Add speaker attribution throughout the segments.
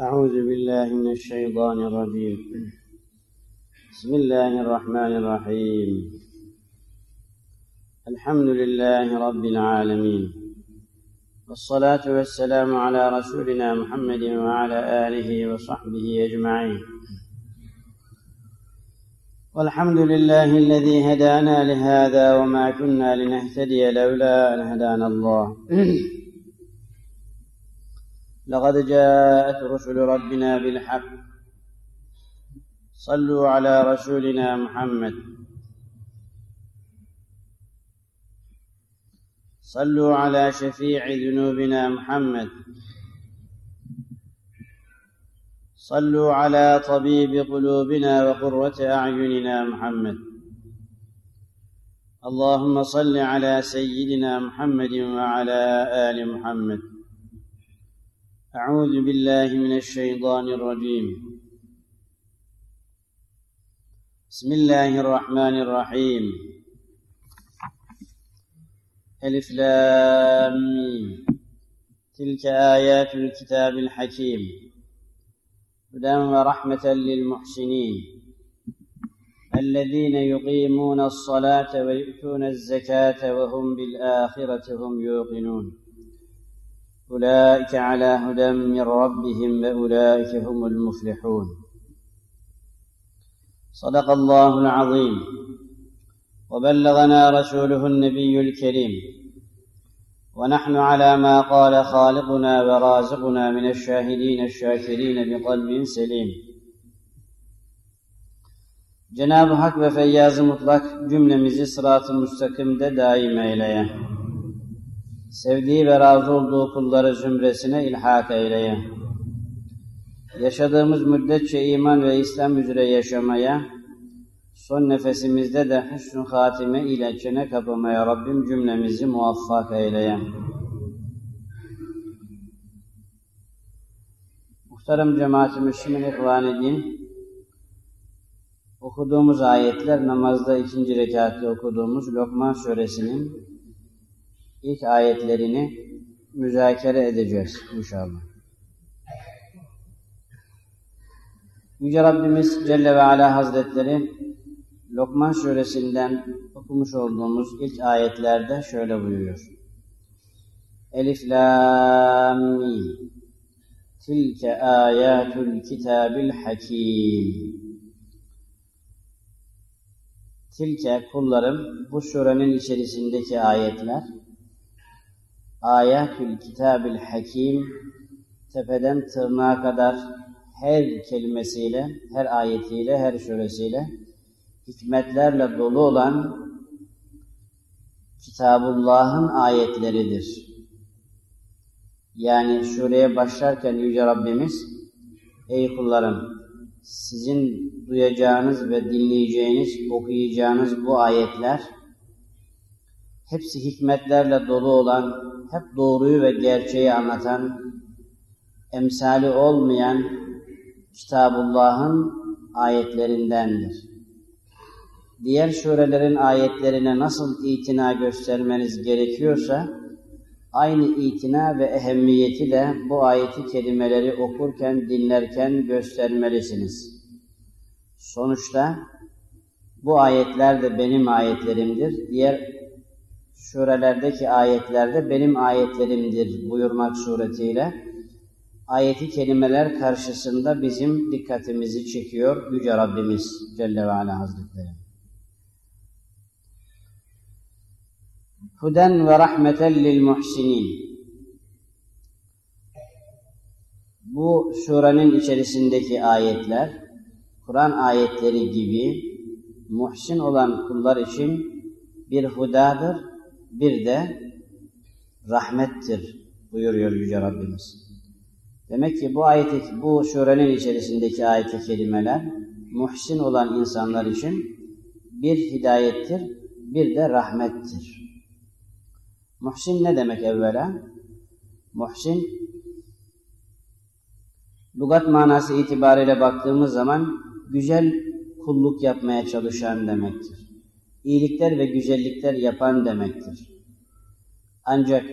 Speaker 1: أعوذ بالله من الشيطان الرجيم. بسم الله الرحمن الرحيم. الحمد لله رب العالمين. والصلاة والسلام على رسولنا محمد وعلى آله وصحبه أجمعين. والحمد لله الذي هدانا لهذا وما كنا لنهتدي لولا أن هدانا الله. لقد جاءت رسل ربنا بالحق. صلوا على رسولنا محمد. صلوا على شفيع ذنوبنا محمد. صلوا على طبيب قلوبنا وقرة أعيننا محمد. اللهم صل على سيدنا محمد وعلى آل محمد. أعوذ بالله من الشيطان الرجيم. بسم الله الرحمن الرحيم. ألف لام تلك آيات الكتاب الحكيم. هدى ورحمة للمحسنين. الذين يقيمون الصلاة ويؤتون الزكاة وهم بالآخرة هم يوقنون. أولئك على هدى من ربهم وأولئك هم المفلحون. صدق الله العظيم. وبلغنا رسوله النبي الكريم. ونحن على ما قال خالقنا ورازقنا من الشاهدين الشاكرين بقلب سليم. Cenab-ı Hak ve Feyyaz-ı Mutlak cümlemizi sırat-ı müstakimde daim eyleye. Sevdiği ve razı olduğu kulları zümresine ilhak eyleye. Yaşadığımız müddetçe iman ve İslam üzere yaşamaya, son nefesimizde de hüsnü hatime ile çene kapamaya Rabbim cümlemizi muvaffak eyleye. Muhterem cemaat-i müslümin ihvan din, okuduğumuz ayetler namazda ikinci rekatta okuduğumuz Lokman suresinin ilk ayetlerini müzakere edeceğiz inşallah. Yüce Rabbimiz Celle ve Ala Hazretleri Lokman suresinden okumuş olduğumuz ilk ayetlerde şöyle buyuruyor. Elif Lam Mim Tilke ayatul kitabil hakim Tilke kullarım bu surenin içerisindeki ayetler Ayatül Kitabil Hakim tepeden tırnağa kadar her kelimesiyle, her ayetiyle, her suresiyle hikmetlerle dolu olan Kitabullah'ın ayetleridir. Yani sureye başlarken Yüce Rabbimiz Ey kullarım sizin duyacağınız ve dinleyeceğiniz, okuyacağınız bu ayetler hepsi hikmetlerle dolu olan, hep doğruyu ve gerçeği anlatan, emsali olmayan Kitabullah'ın ayetlerindendir. Diğer surelerin ayetlerine nasıl itina göstermeniz gerekiyorsa, aynı itina ve ehemmiyeti de bu ayeti kelimeleri okurken, dinlerken göstermelisiniz. Sonuçta bu ayetler de benim ayetlerimdir. Diğer surelerdeki ayetlerde benim ayetlerimdir buyurmak suretiyle ayeti kelimeler karşısında bizim dikkatimizi çekiyor Yüce Rabbimiz Celle ve Ala Hazretleri. Huden ve rahmeten lil muhsinin. Bu surenin içerisindeki ayetler, Kur'an ayetleri gibi muhsin olan kullar için bir hudadır, bir de rahmettir buyuruyor Yüce Rabbimiz. Demek ki bu ayeti, bu surenin içerisindeki ayet-i kerimeler muhsin olan insanlar için bir hidayettir, bir de rahmettir. Muhsin ne demek evvela? Muhsin, lugat manası itibariyle baktığımız zaman güzel kulluk yapmaya çalışan demektir. İyilikler ve güzellikler yapan demektir. Ancak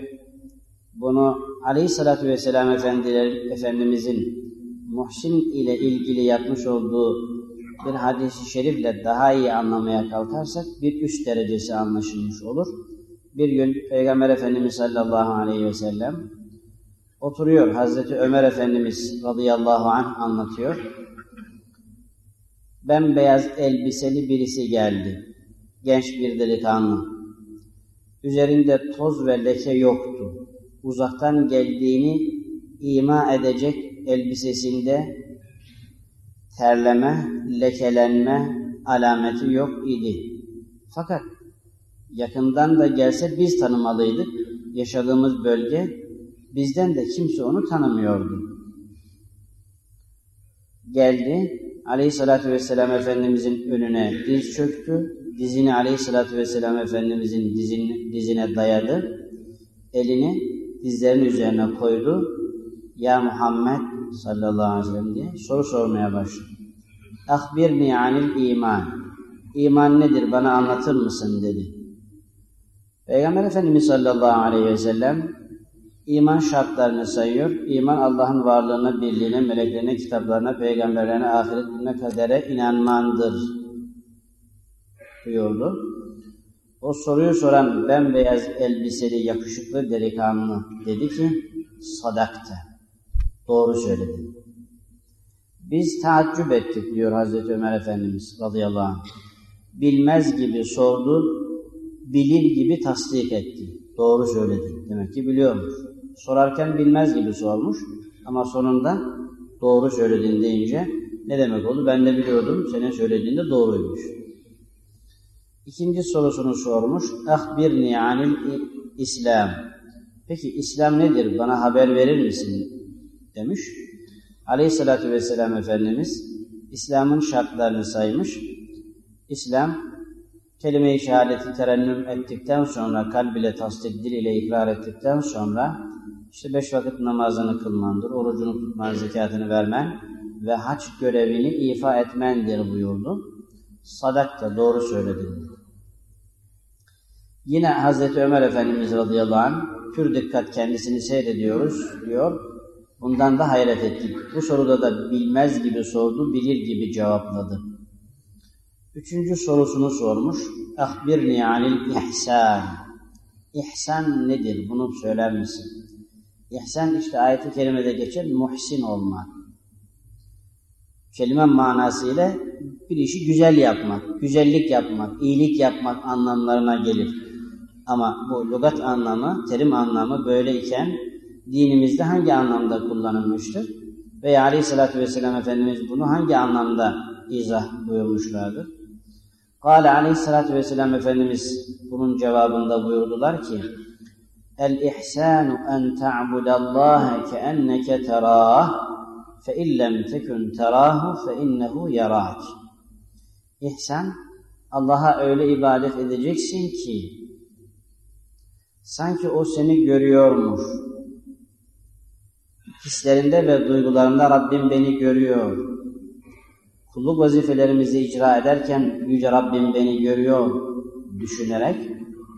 Speaker 1: bunu Aleyhisselatü Vesselam Efendiler, Efendimizin Muhsin ile ilgili yapmış olduğu bir hadisi şerifle daha iyi anlamaya kalkarsak bir üst derecesi anlaşılmış olur. Bir gün Peygamber Efendimiz sallallahu aleyhi ve sellem oturuyor. Hazreti Ömer Efendimiz radıyallahu anh anlatıyor. Bembeyaz elbiseli birisi geldi. Genç bir delikanlı. Üzerinde toz ve leke yoktu. Uzaktan geldiğini ima edecek elbisesinde terleme, lekelenme alameti yok idi. Fakat yakından da gelse biz tanımalıydık. Yaşadığımız bölge bizden de kimse onu tanımıyordu. Geldi, Aleyhisselatü Vesselam Efendimizin önüne diz çöktü. Dizini Aleyhisselatü Vesselam Efendimizin dizine, dizine dayadı. Elini dizlerinin üzerine koydu. Ya Muhammed sallallahu aleyhi ve sellem diye soru sormaya başladı. Ahbirni anil iman. İman nedir bana anlatır mısın dedi. Peygamber Efendimiz sallallahu aleyhi ve sellem iman şartlarını sayıyor. İman Allah'ın varlığına, birliğine, meleklerine, kitaplarına, peygamberlerine, ahiret gününe kadere inanmandır buyurdu. O soruyu soran bembeyaz elbiseli yakışıklı delikanlı dedi ki sadakta. Doğru söyledi. Biz taaccüp ettik diyor Hazreti Ömer Efendimiz radıyallahu anh. Bilmez gibi sordu, bilir gibi tasdik etti. Doğru söyledi. Demek ki biliyormuş. Sorarken bilmez gibi sormuş ama sonunda doğru söyledin deyince ne demek oldu? Ben de biliyordum, senin söylediğin de doğruymuş. İkinci sorusunu sormuş. Ahbirni anil İslam. Peki İslam nedir? Bana haber verir misin? demiş. Aleyhissalatü vesselam Efendimiz İslam'ın şartlarını saymış. İslam kelime-i şehadeti terennüm ettikten sonra, kalb ile tasdik, dil ile ikrar ettikten sonra işte beş vakit namazını kılmandır, orucunu tutman, zekatını vermen ve haç görevini ifa etmendir buyurdu. Sadak da doğru söyledin. Yine Hazreti Ömer Efendimiz radıyallahu anh pür dikkat kendisini seyrediyoruz diyor. Bundan da hayret ettik. Bu soruda da bilmez gibi sordu, bilir gibi cevapladı. Üçüncü sorusunu sormuş. Ahbirni anil ihsan. İhsan nedir? Bunu söyler misin? İhsan işte ayeti kerimede geçen muhsin olmak. Kelime manasıyla bir işi güzel yapmak, güzellik yapmak, iyilik yapmak anlamlarına gelir. Ama bu lügat anlamı, terim anlamı böyleyken dinimizde hangi anlamda kullanılmıştır? Veya Aleyhisselatü Vesselam Efendimiz bunu hangi anlamda izah buyurmuşlardır? Kale Aleyhisselatü Vesselam Efendimiz bunun cevabında buyurdular ki El ihsanu en ta'budallaha ke enneke terah fe illem tekun terahu fe innehu yarak. İhsan Allah'a öyle ibadet edeceksin ki sanki o seni görüyormuş. Hislerinde ve duygularında Rabbim beni görüyor. Kulluk vazifelerimizi icra ederken Yüce Rabbim beni görüyor düşünerek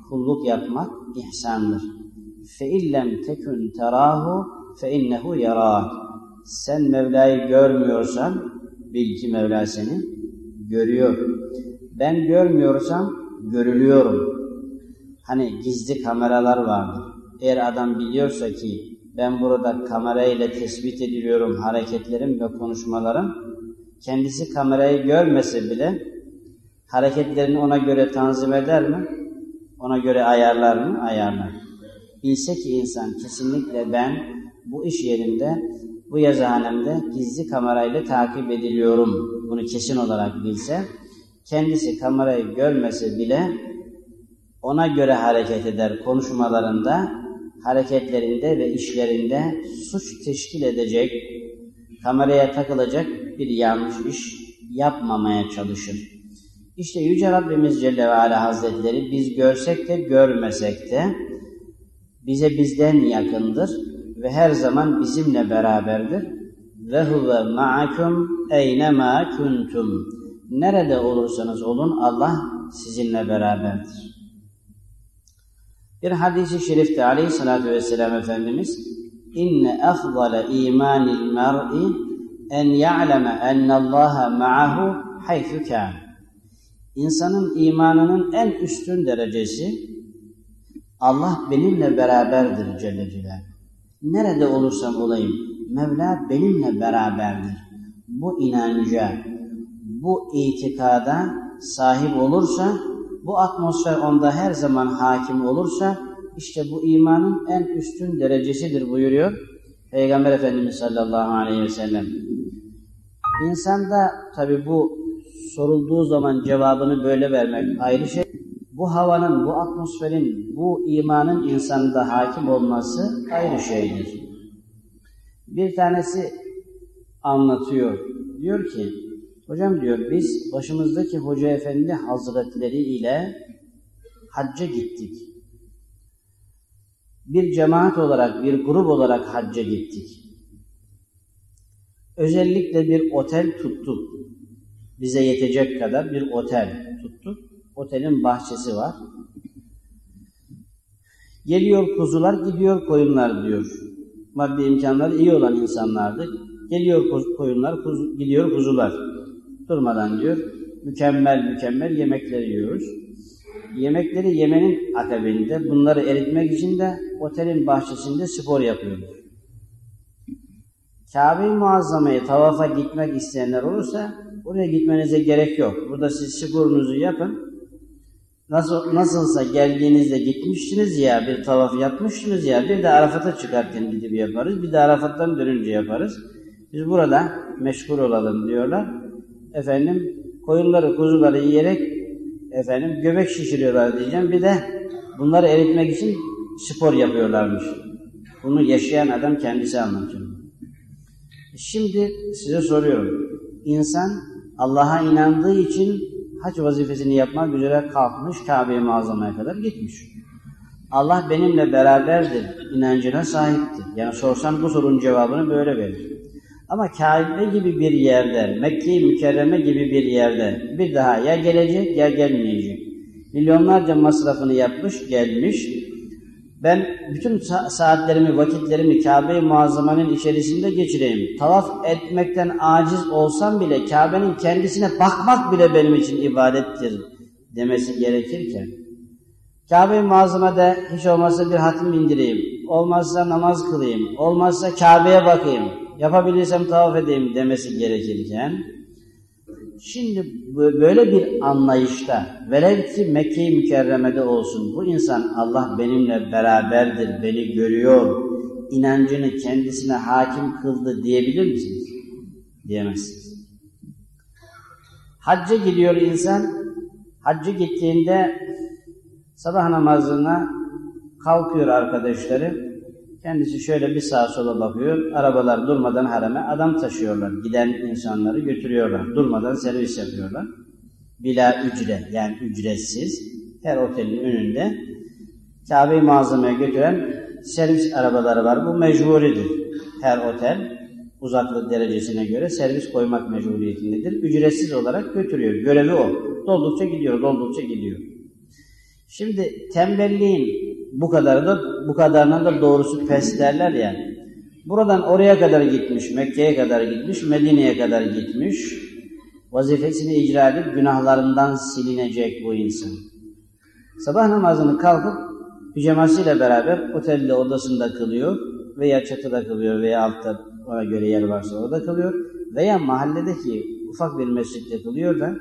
Speaker 1: kulluk yapmak ihsandır. فَاِلَّمْ tekun terahu فَاِنَّهُ يَرَاكَ Sen Mevla'yı görmüyorsan bil ki Mevla seni görüyor. Ben görmüyorsam görülüyorum. Hani gizli kameralar vardır. Eğer adam biliyorsa ki ben burada kamerayla tespit ediliyorum hareketlerim ve konuşmalarım, kendisi kamerayı görmese bile hareketlerini ona göre tanzim eder mi? Ona göre ayarlar mı? Ayarlar. Bilse ki insan kesinlikle ben bu iş yerinde, bu yazıhanemde gizli kamerayla takip ediliyorum. Bunu kesin olarak bilse, kendisi kamerayı görmese bile ona göre hareket eder konuşmalarında, hareketlerinde ve işlerinde suç teşkil edecek, kameraya takılacak bir yanlış iş yapmamaya çalışır. İşte Yüce Rabbimiz Celle ve Ala Hazretleri biz görsek de görmesek de bize bizden yakındır ve her zaman bizimle beraberdir. Ve huve ma'akum eynema kuntum. Nerede olursanız olun Allah sizinle beraberdir. Bir hadisi şerifte aleyhissalatü vesselam Efendimiz inne afdale imanil mer'i en ya'leme ennallaha ma'ahu haythu kan. İnsanın imanının en üstün derecesi Allah benimle beraberdir Celle Celaluhu. Nerede olursam olayım Mevla benimle beraberdir. Bu inanca, bu itikada sahip olursa, bu atmosfer onda her zaman hakim olursa işte bu imanın en üstün derecesidir buyuruyor Peygamber Efendimiz sallallahu aleyhi ve sellem. İnsanda tabi bu sorulduğu zaman cevabını böyle vermek ayrı şey. Bu havanın, bu atmosferin, bu imanın insanda hakim olması ayrı şeydir. Bir tanesi anlatıyor. Diyor ki, hocam diyor biz başımızdaki Hoca Efendi Hazretleri ile hacca gittik. Bir cemaat olarak, bir grup olarak hacca gittik. Özellikle bir otel tuttuk. Bize yetecek kadar bir otel tuttuk. Otelin bahçesi var. Geliyor kuzular, gidiyor koyunlar diyor. Maddi imkanları iyi olan insanlardı. Geliyor koyunlar, kuzu, gidiyor kuzular. Durmadan diyor. Mükemmel mükemmel yemekler yiyoruz. Yemekleri yemenin akabinde bunları eritmek için de otelin bahçesinde spor yapıyoruz. Kabe-i Muazzama'ya tavafa gitmek isteyenler olursa oraya gitmenize gerek yok. Burada siz sporunuzu yapın. Nasıl, nasılsa geldiğinizde gitmiştiniz ya, bir tavaf yapmıştınız ya, bir de Arafat'a çıkarken gidip yaparız, bir de Arafat'tan dönünce yaparız. Biz burada meşgul olalım diyorlar. Efendim koyunları, kuzuları yiyerek efendim göbek şişiriyorlar diyeceğim. Bir de bunları eritmek için spor yapıyorlarmış. Bunu yaşayan adam kendisi anlatıyor. Şimdi size soruyorum. İnsan Allah'a inandığı için hac vazifesini yapmak üzere kalkmış Kabe-i Muazzama'ya kadar gitmiş. Allah benimle beraberdir inancına sahiptir. Yani sorsam bu sorunun cevabını böyle verir. Ama Kabe gibi bir yerde, Mekke-i Mükerreme gibi bir yerde bir daha ya gelecek ya gelmeyecek. Milyonlarca masrafını yapmış, gelmiş. Ben bütün saatlerimi, vakitlerimi Kabe-i Muazzama'nın içerisinde geçireyim. Tavaf etmekten aciz olsam bile Kabe'nin kendisine bakmak bile benim için ibadettir demesi gerekirken Kabe-i Muazzama'da hiç olmazsa bir hatim indireyim, olmazsa namaz kılayım, olmazsa Kabe'ye bakayım, yapabilirsem tavaf edeyim demesi gerekirken Şimdi böyle bir anlayışta velev ki Mekke-i Mükerreme'de olsun bu insan Allah benimle beraberdir, beni görüyor, inancını kendisine hakim kıldı diyebilir misiniz? Diyemezsiniz. Hacca gidiyor insan, hacca gittiğinde sabah namazına kalkıyor arkadaşları, Kendisi şöyle bir sağa sola bakıyor. Arabalar durmadan harame adam taşıyorlar. Giden insanları götürüyorlar. Durmadan servis yapıyorlar. Bila ücret yani ücretsiz. Her otelin önünde Kabe-i Muazzama'ya götüren servis arabaları var. Bu mecburidir. Her otel uzaklık derecesine göre servis koymak mecburiyetindedir. Ücretsiz olarak götürüyor. Görevi o. Doldukça gidiyor, doldukça gidiyor. Şimdi tembelliğin bu kadarı da bu kadarının da doğrusu pes derler ya. Buradan oraya kadar gitmiş, Mekke'ye kadar gitmiş, Medine'ye kadar gitmiş. Vazifesini icra edip günahlarından silinecek bu insan. Sabah namazını kalkıp pijamasıyla beraber otelde odasında kılıyor veya çatıda kılıyor veya altta ona göre yer varsa orada kılıyor veya mahalledeki ufak bir mescitte kılıyor da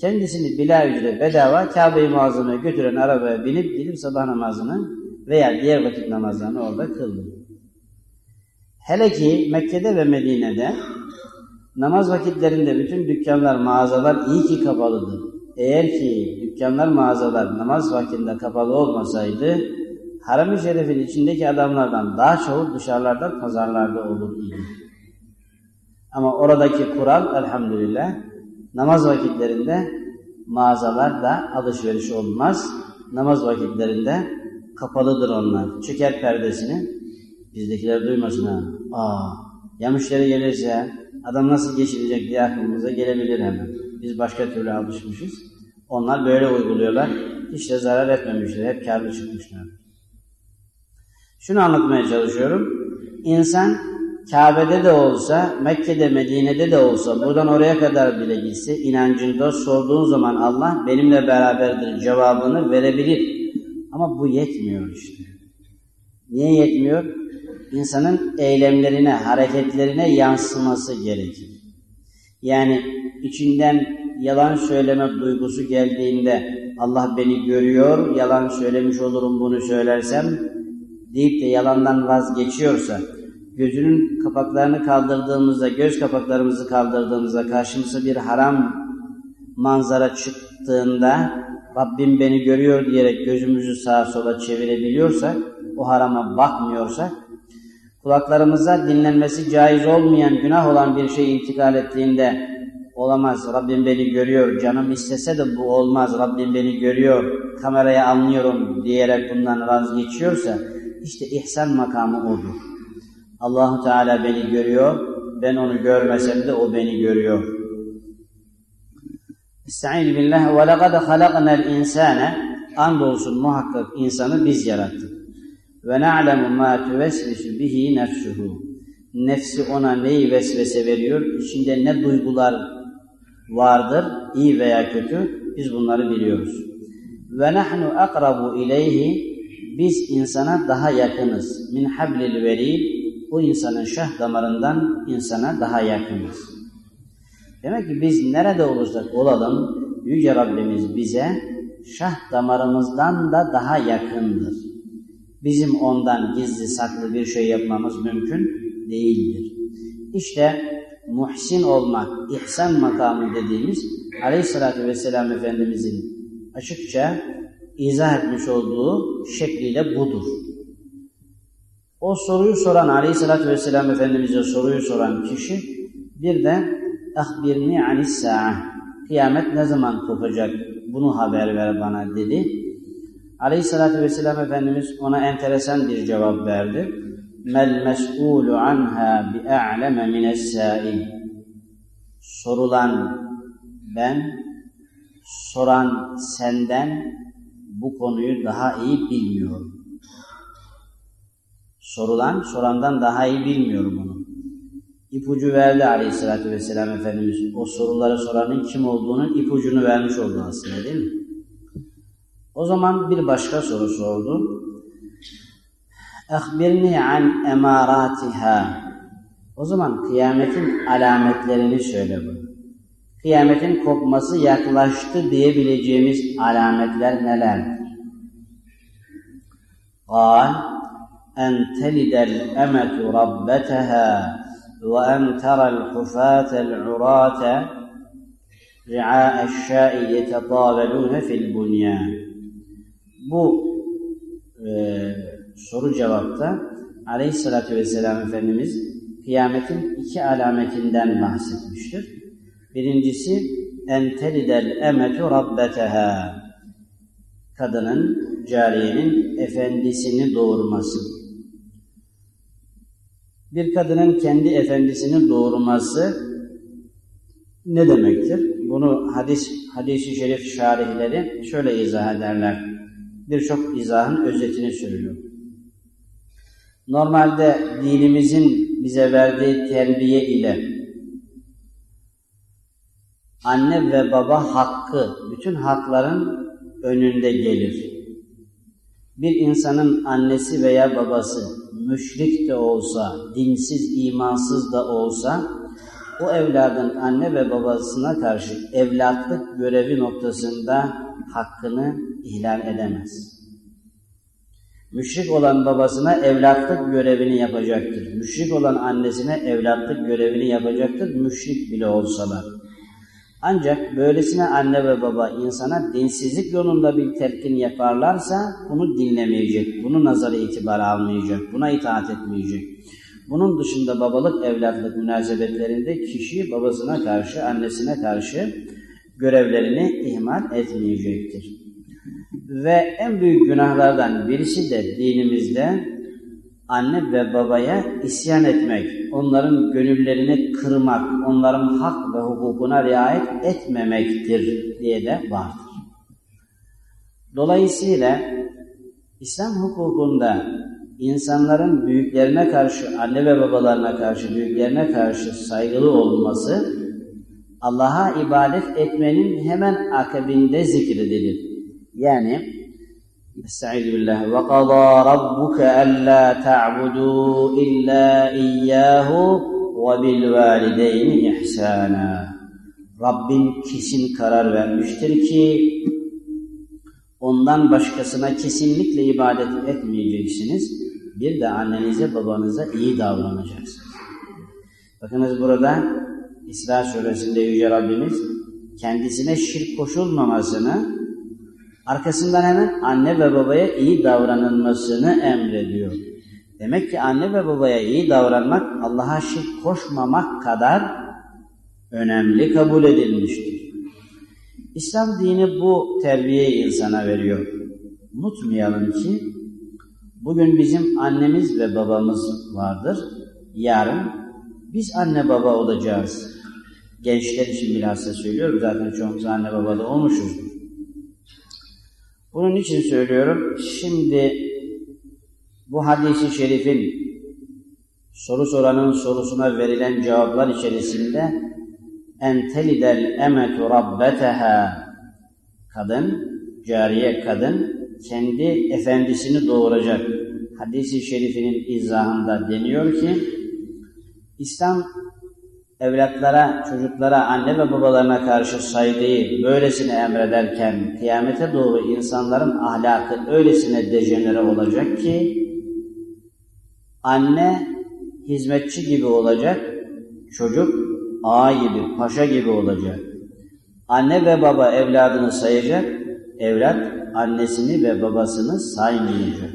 Speaker 1: kendisini bila ücret bedava Kabe-i Muazzama'ya götüren arabaya binip gidip sabah namazını veya diğer vakit namazlarını orada kıldı. Hele ki Mekke'de ve Medine'de namaz vakitlerinde bütün dükkanlar, mağazalar iyi ki kapalıdır. Eğer ki dükkanlar, mağazalar namaz vaktinde kapalı olmasaydı Haram-ı Şerif'in içindeki adamlardan daha çoğu dışarılarda, pazarlarda olur idi. Ama oradaki kural elhamdülillah namaz vakitlerinde mağazalarda alışveriş olmaz. Namaz vakitlerinde kapalıdır onlar. Çeker perdesini. Bizdekiler duymasın ha. Aa, ya müşteri gelirse adam nasıl geçirecek diye aklımıza gelebilir hemen. Biz başka türlü alışmışız. Onlar böyle uyguluyorlar. Hiç de zarar etmemişler. Hep karlı çıkmışlar. Şunu anlatmaya çalışıyorum. İnsan Kabe'de de olsa, Mekke'de, Medine'de de olsa, buradan oraya kadar bile gitse, inancında sorduğun zaman Allah benimle beraberdir cevabını verebilir. Ama bu yetmiyor işte. Niye yetmiyor? İnsanın eylemlerine, hareketlerine yansıması gerekir. Yani içinden yalan söyleme duygusu geldiğinde Allah beni görüyor, yalan söylemiş olurum bunu söylersem deyip de yalandan vazgeçiyorsa, gözünün kapaklarını kaldırdığımızda, göz kapaklarımızı kaldırdığımızda karşımıza bir haram manzara çıktığında Rabbim beni görüyor diyerek gözümüzü sağa sola çevirebiliyorsak, o harama bakmıyorsak, kulaklarımıza dinlenmesi caiz olmayan, günah olan bir şey intikal ettiğinde olamaz, Rabbim beni görüyor, canım istese de bu olmaz, Rabbim beni görüyor, kameraya anlıyorum diyerek bundan vazgeçiyorsa, işte ihsan makamı odur. Allahu Teala beni görüyor, ben onu görmesem de o beni görüyor. Estaizu billah ve lekad halaknel insane andolsun muhakkak insanı biz yarattık. Ve na'lemu ma tuvesvisu bihi nefsuhu. Nefsi ona neyi vesvese veriyor? İçinde ne duygular vardır, iyi veya kötü? Biz bunları biliyoruz. Ve nahnu akrabu ileyhi biz insana daha yakınız. Min hablil verid o insanın şah damarından insana daha yakınız. Demek ki biz nerede olursak olalım Yüce Rabbimiz bize şah damarımızdan da daha yakındır. Bizim ondan gizli saklı bir şey yapmamız mümkün değildir. İşte muhsin olmak, ihsan makamı dediğimiz Aleyhisselatü Vesselam Efendimizin açıkça izah etmiş olduğu şekliyle budur. O soruyu soran Aleyhisselatü Vesselam Efendimiz'e soruyu soran kişi bir de ahbirni anis kıyamet ne zaman kopacak bunu haber ver bana dedi. Aleyhisselatü Vesselam Efendimiz ona enteresan bir cevap verdi. Mel mes'ulu anha bi'a'leme mine's-sa'il Sorulan ben, soran senden bu konuyu daha iyi bilmiyorum. Sorulan, sorandan daha iyi bilmiyorum onu. İpucu verdi aleyhissalatü vesselam Efendimiz. O soruları soranın kim olduğunun ipucunu vermiş oldu aslında değil mi? O zaman bir başka soru sordu. Ehbirni an emaratiha. O zaman kıyametin alametlerini söyle bu. Kıyametin kopması yaklaştı diyebileceğimiz alametler nelerdir? Kal, أن تلد الأمة ربتها وأن ترى الحفاة العراة رعاء الشاء يتطاولون في البنيان bu e, soru cevapta Aleyhisselatü Vesselam Efendimiz kıyametin iki alametinden bahsetmiştir. Birincisi entelidel emetu rabbeteha kadının, cariyenin efendisini doğurması. Bir kadının kendi efendisini doğurması ne demektir? Bunu hadis hadisi şerif şarihleri şöyle izah ederler. Birçok izahın özetini söylüyor. Normalde dinimizin bize verdiği terbiye ile anne ve baba hakkı, bütün hakların önünde gelir. Bir insanın annesi veya babası müşrik de olsa, dinsiz, imansız da olsa o evladın anne ve babasına karşı evlatlık görevi noktasında hakkını ihlal edemez. Müşrik olan babasına evlatlık görevini yapacaktır. Müşrik olan annesine evlatlık görevini yapacaktır. Müşrik bile olsalar. Ancak böylesine anne ve baba insana dinsizlik yolunda bir telkin yaparlarsa bunu dinlemeyecek, bunu nazara itibar almayacak, buna itaat etmeyecek. Bunun dışında babalık evlatlık münasebetlerinde kişi babasına karşı, annesine karşı görevlerini ihmal etmeyecektir. Ve en büyük günahlardan birisi de dinimizde anne ve babaya isyan etmek, onların gönüllerini kırmak, onların hak ve hukukuna riayet etmemektir diye de vardır. Dolayısıyla İslam hukukunda insanların büyüklerine karşı, anne ve babalarına karşı, büyüklerine karşı saygılı olması Allah'a ibadet etmenin hemen akabinde zikredilir. Yani Qadâ rabbuke ellâ ta'budû illâ iyyâhu ve bil valideyni ihsâna. Rabbin kesin karar vermiştir ki ondan başkasına kesinlikle ibadet etmeyeceksiniz. Bir de annenize babanıza iyi davranacaksınız. Bakınız burada İsra suresinde Yüce Rabbimiz kendisine şirk koşulmamasını arkasından hemen anne ve babaya iyi davranılmasını emrediyor. Demek ki anne ve babaya iyi davranmak Allah'a şirk koşmamak kadar önemli kabul edilmiştir. İslam dini bu terbiyeyi insana veriyor. Unutmayalım ki bugün bizim annemiz ve babamız vardır. Yarın biz anne baba olacağız. Gençler için bilhassa söylüyorum. Zaten çoğumuz anne baba da olmuşuzdur. Bunun için söylüyorum. Şimdi bu hadisi şerifin soru soranın sorusuna verilen cevaplar içerisinde en telidel emetu rabbeteha kadın, cariye kadın kendi efendisini doğuracak. Hadisi şerifinin izahında deniyor ki İslam evlatlara, çocuklara, anne ve babalarına karşı saygıyı böylesine emrederken kıyamete doğru insanların ahlakı öylesine dejenere olacak ki anne hizmetçi gibi olacak, çocuk ağa gibi, paşa gibi olacak. Anne ve baba evladını sayacak, evlat annesini ve babasını saymayacak.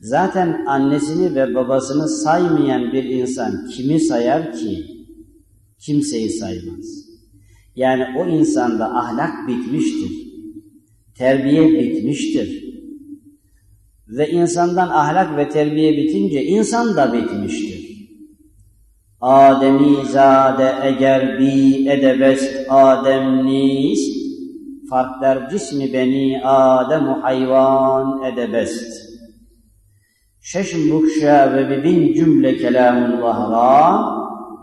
Speaker 1: Zaten annesini ve babasını saymayan bir insan kimi sayar ki? Kimseyi saymaz. Yani o insanda ahlak bitmiştir. Terbiye bitmiştir. Ve insandan ahlak ve terbiye bitince insan da bitmiştir. Ademi zade eğer bi edebest Adem nist farklar cismi beni Adem hayvan edebest. Şeşm bukşa ve bibin cümle kelamun vahra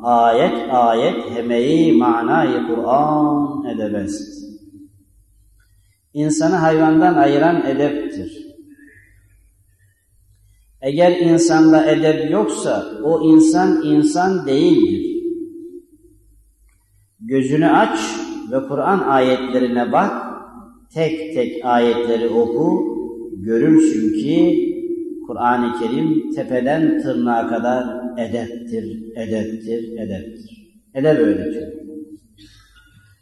Speaker 1: ayet ayet hemeyi manayı Kur'an edebest. İnsanı hayvandan ayıran edeptir. Eğer insanda edep yoksa o insan insan değildir. Gözünü aç ve Kur'an ayetlerine bak, tek tek ayetleri oku, görürsün ki Kur'an-ı Kerim tepeden tırnağa kadar edeptir, edeptir, edeptir. Edep öğretiyor.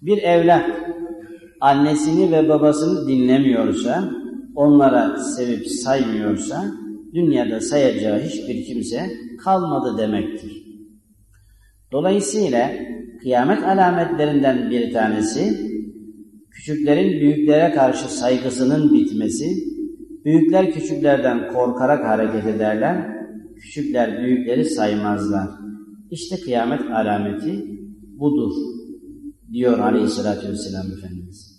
Speaker 1: Bir evlat annesini ve babasını dinlemiyorsa, onlara sevip saymıyorsa, dünyada sayacağı hiçbir kimse kalmadı demektir. Dolayısıyla kıyamet alametlerinden bir tanesi, küçüklerin büyüklere karşı saygısının bitmesi, büyükler küçüklerden korkarak hareket ederler, küçükler büyükleri saymazlar. İşte kıyamet alameti budur, diyor aleyhissalatü vesselam Efendimiz.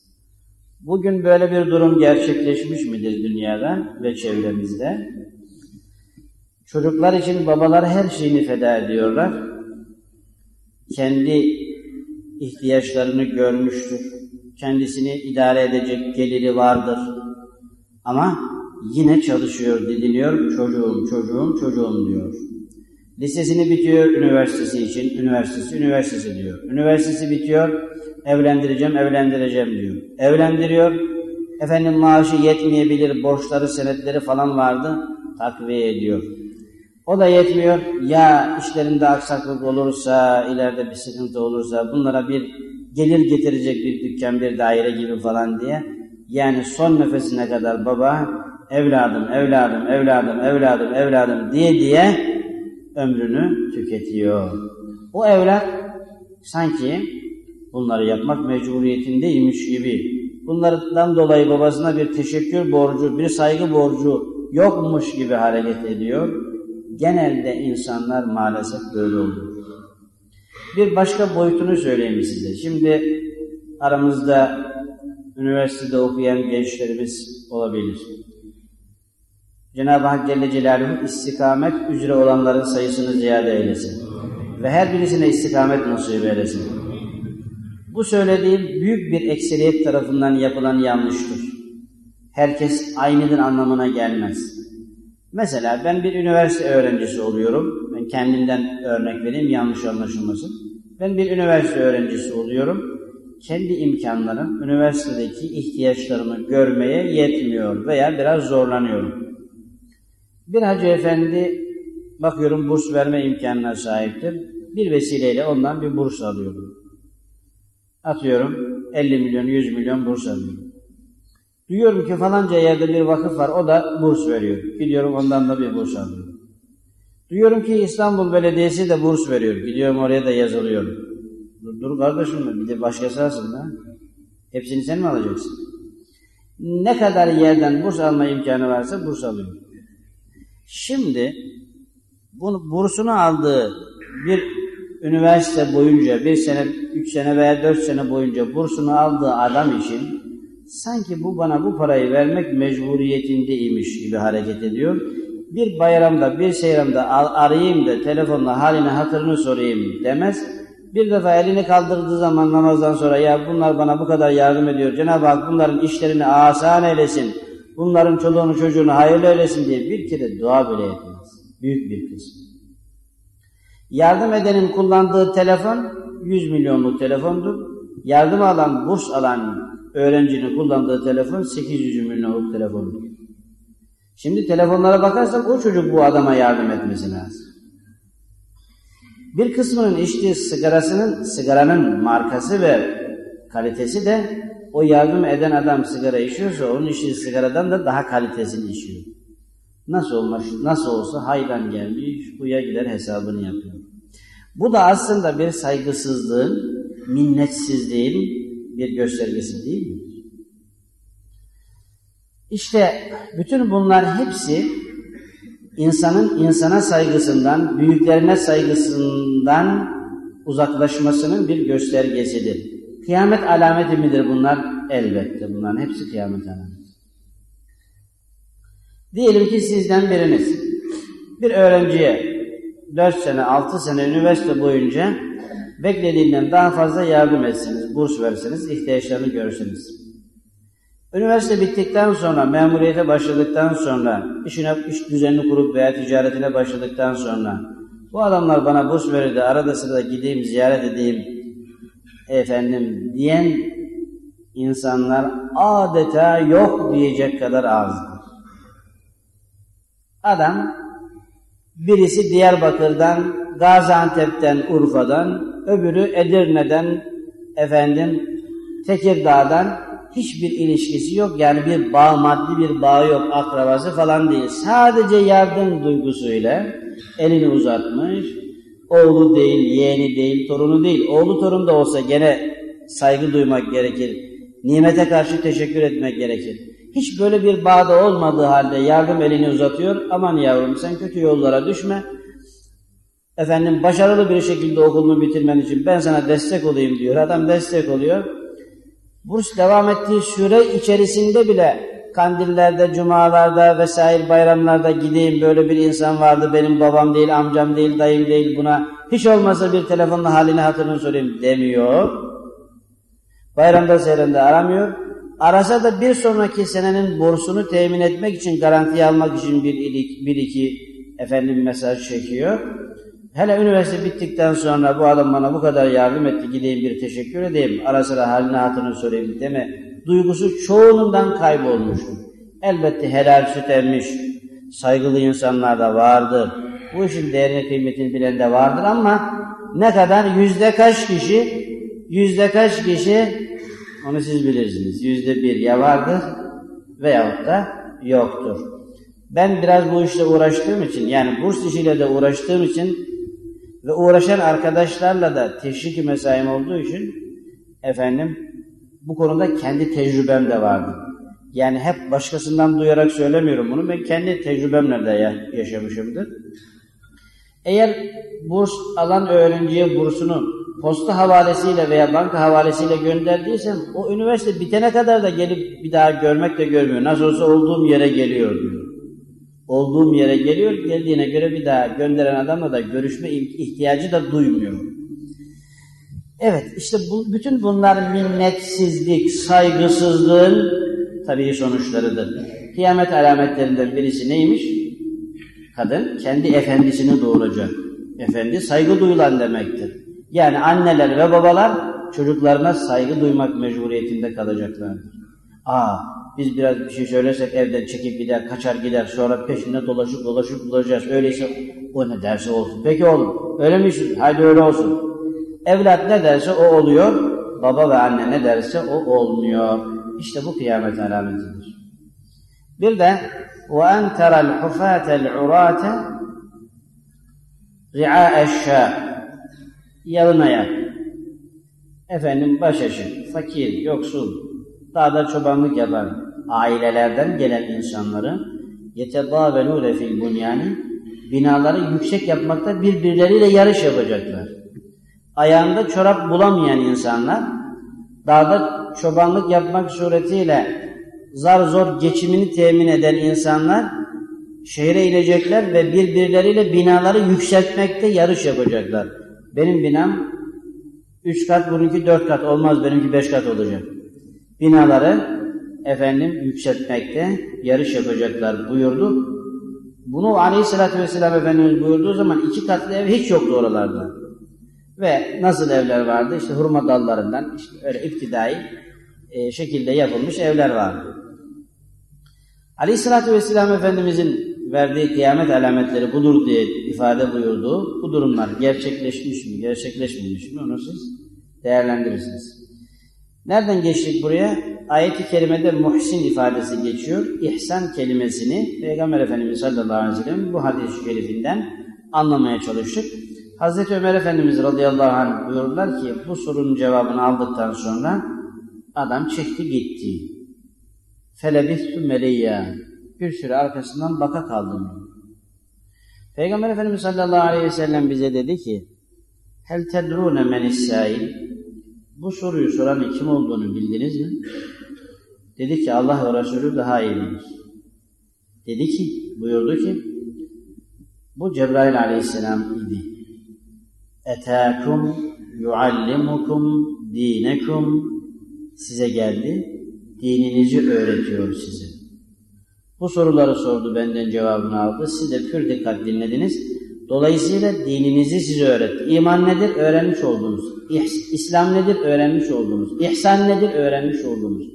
Speaker 1: Bugün böyle bir durum gerçekleşmiş midir dünyada ve çevremizde? Çocuklar için babalar her şeyini feda ediyorlar. Kendi ihtiyaçlarını görmüştür. Kendisini idare edecek geliri vardır. Ama yine çalışıyor, didiniyor. Çocuğum, çocuğum, çocuğum diyor. Lisesini bitiyor üniversitesi için, üniversitesi, üniversitesi diyor. Üniversitesi bitiyor, evlendireceğim, evlendireceğim diyor. Evlendiriyor, efendim maaşı yetmeyebilir, borçları, senetleri falan vardı, takviye ediyor. O da yetmiyor. Ya işlerinde aksaklık olursa, ileride bir sıkıntı olursa bunlara bir gelir getirecek bir dükkan, bir daire gibi falan diye. Yani son nefesine kadar baba evladım, evladım, evladım, evladım, evladım diye diye ömrünü tüketiyor. O evlat sanki bunları yapmak mecburiyetindeymiş gibi. Bunlardan dolayı babasına bir teşekkür borcu, bir saygı borcu yokmuş gibi hareket ediyor genelde insanlar maalesef böyle oluyor. Bir başka boyutunu söyleyeyim size. Şimdi aramızda üniversitede okuyan gençlerimiz olabilir. Cenab-ı Hak Celle Celaluhu istikamet üzere olanların sayısını ziyade eylesin. Ve her birisine istikamet nasip eylesin. Bu söylediğim büyük bir ekseriyet tarafından yapılan yanlıştır. Herkes aynıdır anlamına gelmez. Mesela ben bir üniversite öğrencisi oluyorum. Ben kendimden örnek vereyim yanlış anlaşılmasın. Ben bir üniversite öğrencisi oluyorum. Kendi imkanlarım üniversitedeki ihtiyaçlarımı görmeye yetmiyor veya biraz zorlanıyorum. Bir hacı efendi bakıyorum burs verme imkanına sahiptir. Bir vesileyle ondan bir burs alıyorum. Atıyorum 50 milyon, 100 milyon burs alıyorum. Duyuyorum ki falanca yerde bir vakıf var, o da burs veriyor. Gidiyorum ondan da bir burs alıyorum. Duyuyorum ki İstanbul Belediyesi de burs veriyor. Gidiyorum oraya da yazılıyorum. Dur, dur kardeşim bir de başkası alsın da. Hepsini sen mi alacaksın? Ne kadar yerden burs alma imkanı varsa burs alıyorum. Şimdi bunu bursunu aldığı bir üniversite boyunca bir sene, üç sene veya dört sene boyunca bursunu aldığı adam için sanki bu bana bu parayı vermek mecburiyetindeymiş gibi hareket ediyor. Bir bayramda, bir seyramda arayayım da telefonla halini hatırını sorayım demez. Bir defa elini kaldırdığı zaman namazdan sonra ya bunlar bana bu kadar yardım ediyor. Cenab-ı Hak bunların işlerini asan eylesin. Bunların çoluğunu çocuğunu hayırlı eylesin diye bir kere dua bile etmez. Büyük bir kısmı. Yardım edenin kullandığı telefon 100 milyonluk telefondur. Yardım alan, burs alan öğrencinin kullandığı telefon 800 milyonluk telefondur. Şimdi telefonlara bakarsak o çocuk bu adama yardım etmesi lazım. Bir kısmının içtiği sigarasının, sigaranın markası ve kalitesi de o yardım eden adam sigara içiyorsa onun içtiği sigaradan da daha kalitesini içiyor. Nasıl olmuş, nasıl olsa haydan gelmiş, buya gider hesabını yapıyor. Bu da aslında bir saygısızlığın, minnetsizliğin bir göstergesi değil mi? İşte bütün bunlar hepsi insanın insana saygısından, büyüklerine saygısından uzaklaşmasının bir göstergesidir. Kıyamet alameti midir bunlar? Elbette bunların hepsi kıyamet alameti. Diyelim ki sizden biriniz bir öğrenciye 4 sene, 6 sene üniversite boyunca beklediğinden daha fazla yardım etsiniz, burs verseniz, ihtiyaçlarını görürseniz. Üniversite bittikten sonra, memuriyete başladıktan sonra, işine, iş düzenini kurup veya ticaretine başladıktan sonra bu adamlar bana burs verirdi, arada sırada gideyim, ziyaret edeyim efendim diyen insanlar adeta yok diyecek kadar azdır. Adam birisi Diyarbakır'dan, Gaziantep'ten, Urfa'dan, öbürü Edirne'den, efendim Tekirdağ'dan hiçbir ilişkisi yok. Yani bir bağ, maddi bir bağı yok, akrabası falan değil. Sadece yardım duygusuyla elini uzatmış. Oğlu değil, yeğeni değil, torunu değil. Oğlu torun da olsa gene saygı duymak gerekir. Nimete karşı teşekkür etmek gerekir. Hiç böyle bir bağda olmadığı halde yardım elini uzatıyor. Aman yavrum sen kötü yollara düşme. Efendim başarılı bir şekilde okulunu bitirmen için ben sana destek olayım diyor. Adam destek oluyor. Burs devam ettiği süre içerisinde bile kandillerde, cumalarda vesaire bayramlarda gideyim böyle bir insan vardı benim babam değil, amcam değil, dayım değil buna hiç olmazsa bir telefonla halini hatırını sorayım demiyor. Bayramda seyrende aramıyor. Arasa da bir sonraki senenin bursunu temin etmek için, garantiye almak için bir, bir iki efendim mesaj çekiyor. Hele üniversite bittikten sonra bu adam bana bu kadar yardım etti, gideyim bir teşekkür edeyim, ara sıra haline hatırını sorayım deme. Duygusu çoğundan kaybolmuştur. Elbette helal süt emmiş, saygılı insanlar da vardır. Bu işin değerini kıymetini bilen de vardır ama ne kadar yüzde kaç kişi, yüzde kaç kişi onu siz bilirsiniz. Yüzde bir ya vardır veyahut da yoktur. Ben biraz bu işle uğraştığım için yani burs işiyle de uğraştığım için ve uğraşan arkadaşlarla da teşvik mesaim olduğu için efendim bu konuda kendi tecrübem de vardı. Yani hep başkasından duyarak söylemiyorum bunu. Ben kendi tecrübemle de yaşamışımdır. Eğer burs alan öğrenciye bursunu posta havalesiyle veya banka havalesiyle gönderdiysem o üniversite bitene kadar da gelip bir daha görmek de görmüyor. Nasıl olsa olduğum yere geliyor diyor. olduğum yere geliyor. Geldiğine göre bir daha gönderen adamla da görüşme ihtiyacı da duymuyor. Evet işte bu, bütün bunlar minnetsizlik, saygısızlığın tabii sonuçlarıdır. Kıyamet alametlerinden birisi neymiş? Kadın kendi efendisini doğuracak. Efendi saygı duyulan demektir. Yani anneler ve babalar çocuklarına saygı duymak mecburiyetinde kalacaklardır. Aa biz biraz bir şey söylesek evden çekip gider, kaçar gider, sonra peşinde dolaşıp dolaşıp bulacağız. Öyleyse o ne derse olsun. Peki oğlum öyle mi? Haydi öyle olsun. Evlat ne derse o oluyor, baba ve anne ne derse o olmuyor. İşte bu kıyamet alametidir. Bir de وَاَنْ تَرَى الْحُفَاةَ الْعُرَاةَ رِعَاءَ الشَّاءِ Yalın ayak, efendim başaşı, fakir, yoksul, dağda çobanlık yapan ailelerden gelen insanları يَتَضَاوَلُونَ fil bunyani binaları yüksek yapmakta birbirleriyle yarış yapacaklar. Ayağında çorap bulamayan insanlar dağda çobanlık yapmak suretiyle zar zor geçimini temin eden insanlar şehre inecekler ve birbirleriyle binaları yükseltmekte yarış yapacaklar. Benim binam üç kat, bununki dört kat olmaz, benimki beş kat olacak. Binaları efendim yükseltmekte yarış yapacaklar buyurdu. Bunu aleyhissalatü vesselam Efendimiz buyurduğu zaman iki katlı ev hiç yoktu oralarda. Ve nasıl evler vardı? İşte hurma dallarından işte öyle iptidai e, şekilde yapılmış evler vardı. Aleyhissalatü vesselam Efendimizin verdiği kıyamet alametleri budur diye ifade buyurduğu bu durumlar gerçekleşmiş mi, gerçekleşmemiş mi onu siz değerlendirirsiniz. Nereden geçtik buraya? Ayet-i kerimede muhsin ifadesi geçiyor. İhsan kelimesini Peygamber Efendimiz sallallahu aleyhi ve sellem bu hadis-i şerifinden anlamaya çalıştık. Hazreti Ömer Efendimiz radıyallahu anh buyurdular ki bu sorunun cevabını aldıktan sonra adam çekti gitti. Felebithtu meleyya. Bir süre arkasından baka kaldım. Peygamber Efendimiz sallallahu aleyhi ve sellem bize dedi ki Hel tedrune menissail Bu soruyu soranın kim olduğunu bildiniz mi? Dedi ki Allah ve Resulü daha iyi bilir. Dedi ki, buyurdu ki bu Cebrail aleyhisselam idi. Etâkum yuallimukum dinekum size geldi dininizi öğretiyor size. Bu soruları sordu, benden cevabını aldı. Siz de pür dikkat dinlediniz. Dolayısıyla dininizi size öğretti. İman nedir? Öğrenmiş oldunuz. İslam nedir? Öğrenmiş oldunuz. İhsan nedir? Öğrenmiş oldunuz.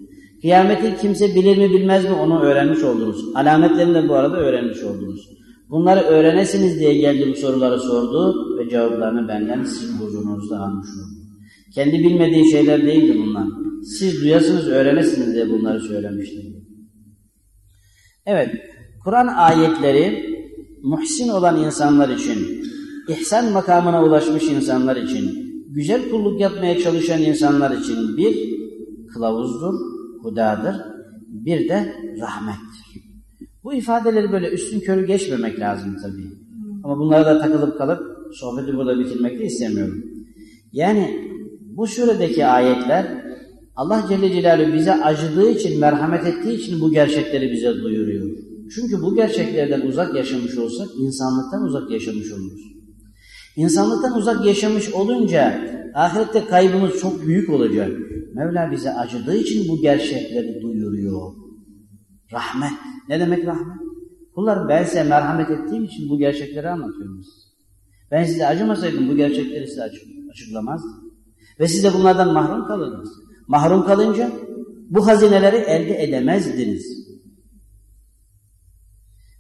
Speaker 1: Kıyameti kimse bilir mi bilmez mi onu öğrenmiş oldunuz. Alametlerini de bu arada öğrenmiş oldunuz. Bunları öğrenesiniz diye geldi bu soruları sordu cevaplarını benden sizin huzurunuzda almış oldu. Kendi bilmediği şeyler değildi bunlar. Siz duyasınız, öğrenesiniz diye bunları söylemişti. Evet, Kur'an ayetleri muhsin olan insanlar için, ihsan makamına ulaşmış insanlar için, güzel kulluk yapmaya çalışan insanlar için bir kılavuzdur, hudadır, bir de rahmettir. Bu ifadeleri böyle üstün körü geçmemek lazım tabii. Ama bunlara da takılıp kalıp sohbeti burada bitirmek de istemiyorum. Yani bu suredeki ayetler Allah Celle Celaluhu bize acıdığı için, merhamet ettiği için bu gerçekleri bize duyuruyor. Çünkü bu gerçeklerden uzak yaşamış olsak insanlıktan uzak yaşamış oluruz. İnsanlıktan uzak yaşamış olunca ahirette kaybımız çok büyük olacak. Mevla bize acıdığı için bu gerçekleri duyuruyor. Rahmet. Ne demek rahmet? Kullar ben size merhamet ettiğim için bu gerçekleri anlatıyorum size. Ben size acımasaydım bu gerçekleri size açıklamazdım. Ve siz de bunlardan mahrum kalırdınız. Mahrum kalınca bu hazineleri elde edemezdiniz.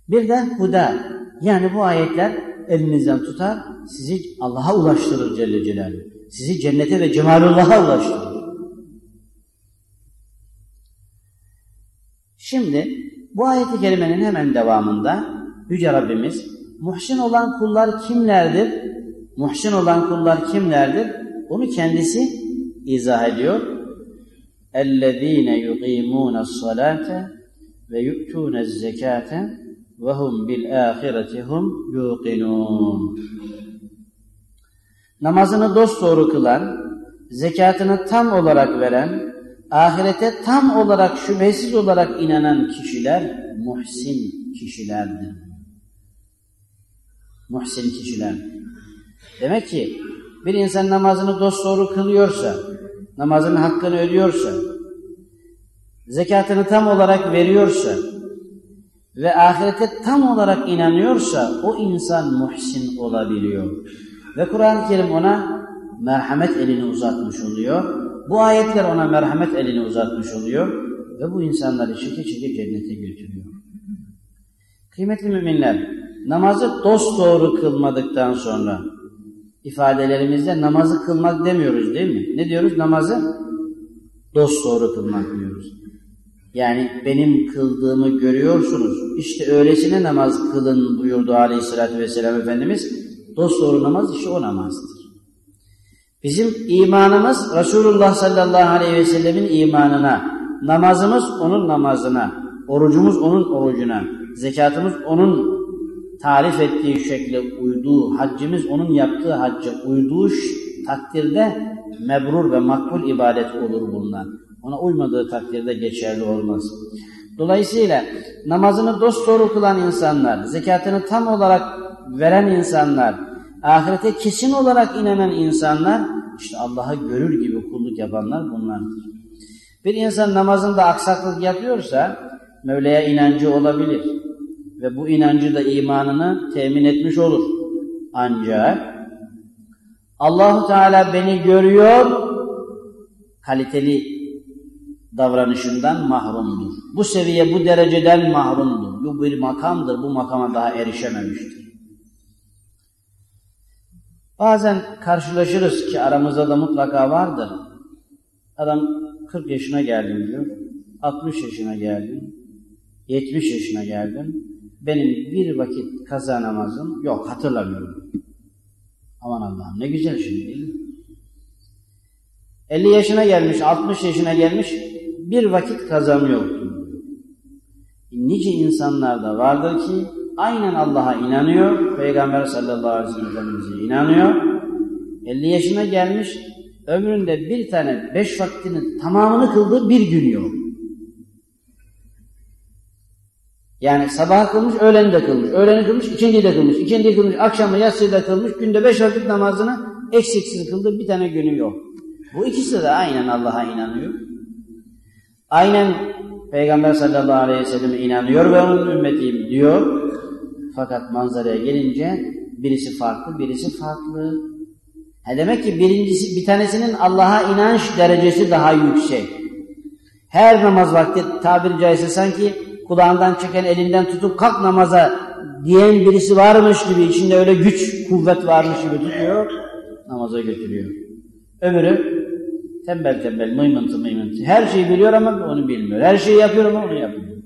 Speaker 1: Bir de huda. Yani bu ayetler elinizden tutar, sizi Allah'a ulaştırır Celle Celaluhu. Sizi cennete ve cemalullah'a ulaştırır. Şimdi bu ayet-i kerimenin hemen devamında Yüce Rabbimiz muhsin olan kullar kimlerdir? Muhsin olan kullar kimlerdir? Onu kendisi izah ediyor. اَلَّذ۪ينَ يُقِيمُونَ الصَّلَاةَ وَيُؤْتُونَ الزَّكَاةَ وَهُمْ بِالْآخِرَةِ هُمْ يُوقِنُونَ Namazını dosdoğru kılan, zekatını tam olarak veren, ahirete tam olarak şüphesiz olarak inanan kişiler muhsin kişilerdir. Muhsin kişiler. Demek ki bir insan namazını dosdoğru kılıyorsa, namazının hakkını ödüyorsa, zekatını tam olarak veriyorsa ve ahirete tam olarak inanıyorsa o insan muhsin olabiliyor. Ve Kur'an-ı Kerim ona merhamet elini uzatmış oluyor. Bu ayetler ona merhamet elini uzatmış oluyor ve bu insanları çeke çeke cennete götürüyor. Kıymetli müminler, namazı dost doğru kılmadıktan sonra ifadelerimizde namazı kılmak demiyoruz değil mi? Ne diyoruz? Namazı dost doğru kılmak diyoruz. Yani benim kıldığımı görüyorsunuz. İşte öylesine namaz kılın buyurdu aleyhissalatü vesselam Efendimiz. Dost doğru namaz işte o namazdır. Bizim imanımız Resulullah sallallahu aleyhi ve sellemin imanına, namazımız onun namazına, orucumuz onun orucuna, zekatımız onun tarif ettiği şekle uyduğu, haccimiz onun yaptığı hacca uyduğu takdirde mebrur ve makbul ibadet olur bunlar. Ona uymadığı takdirde geçerli olmaz. Dolayısıyla namazını dosdoğru kılan insanlar, zekatını tam olarak veren insanlar, ahirete kesin olarak inanan insanlar, işte Allah'ı görür gibi kulluk yapanlar bunlardır. Bir insan namazında aksaklık yapıyorsa, Mevla'ya inancı olabilir ve bu inancı da imanını temin etmiş olur. Ancak Allahu Teala beni görüyor, kaliteli davranışından mahrumdur. Bu seviye, bu dereceden mahrumdur. Bu bir makamdır, bu makama daha erişememiştir. Bazen karşılaşırız ki aramızda da mutlaka vardır. Adam 40 yaşına geldim diyor, 60 yaşına geldim, 70 yaşına geldim. Benim bir vakit kaza namazım yok hatırlamıyorum. Aman Allah'ım ne güzel şimdi değil mi? 50 yaşına gelmiş, 60 yaşına gelmiş bir vakit kazam yoktu. Nice insanlar da vardır ki aynen Allah'a inanıyor, Peygamber sallallahu aleyhi ve sellem'e inanıyor. 50 yaşına gelmiş, ömründe bir tane beş vaktinin tamamını kıldığı bir gün yok. Yani sabah kılmış, öğleni de kılmış, öğleni kılmış, ikindi de kılmış, ikindi kılmış, akşamı yatsıyı da kılmış, günde beş vakit namazını eksiksiz kıldığı bir tane günü yok. Bu ikisi de aynen Allah'a inanıyor. Aynen Peygamber sallallahu aleyhi ve selleme inanıyor ve onun ümmetiyim diyor. Fakat manzaraya gelince birisi farklı, birisi farklı. Ha demek ki birincisi bir tanesinin Allah'a inanç derecesi daha yüksek. Her namaz vakti tabiri caizse sanki kulağından çeken elinden tutup kalk namaza diyen birisi varmış gibi içinde öyle güç, kuvvet varmış gibi tutuyor, namaza götürüyor. Öbürü tembel tembel, mıymıntı mıymıntı. Her şeyi biliyor ama onu bilmiyor. Her şeyi yapıyor ama onu yapmıyor.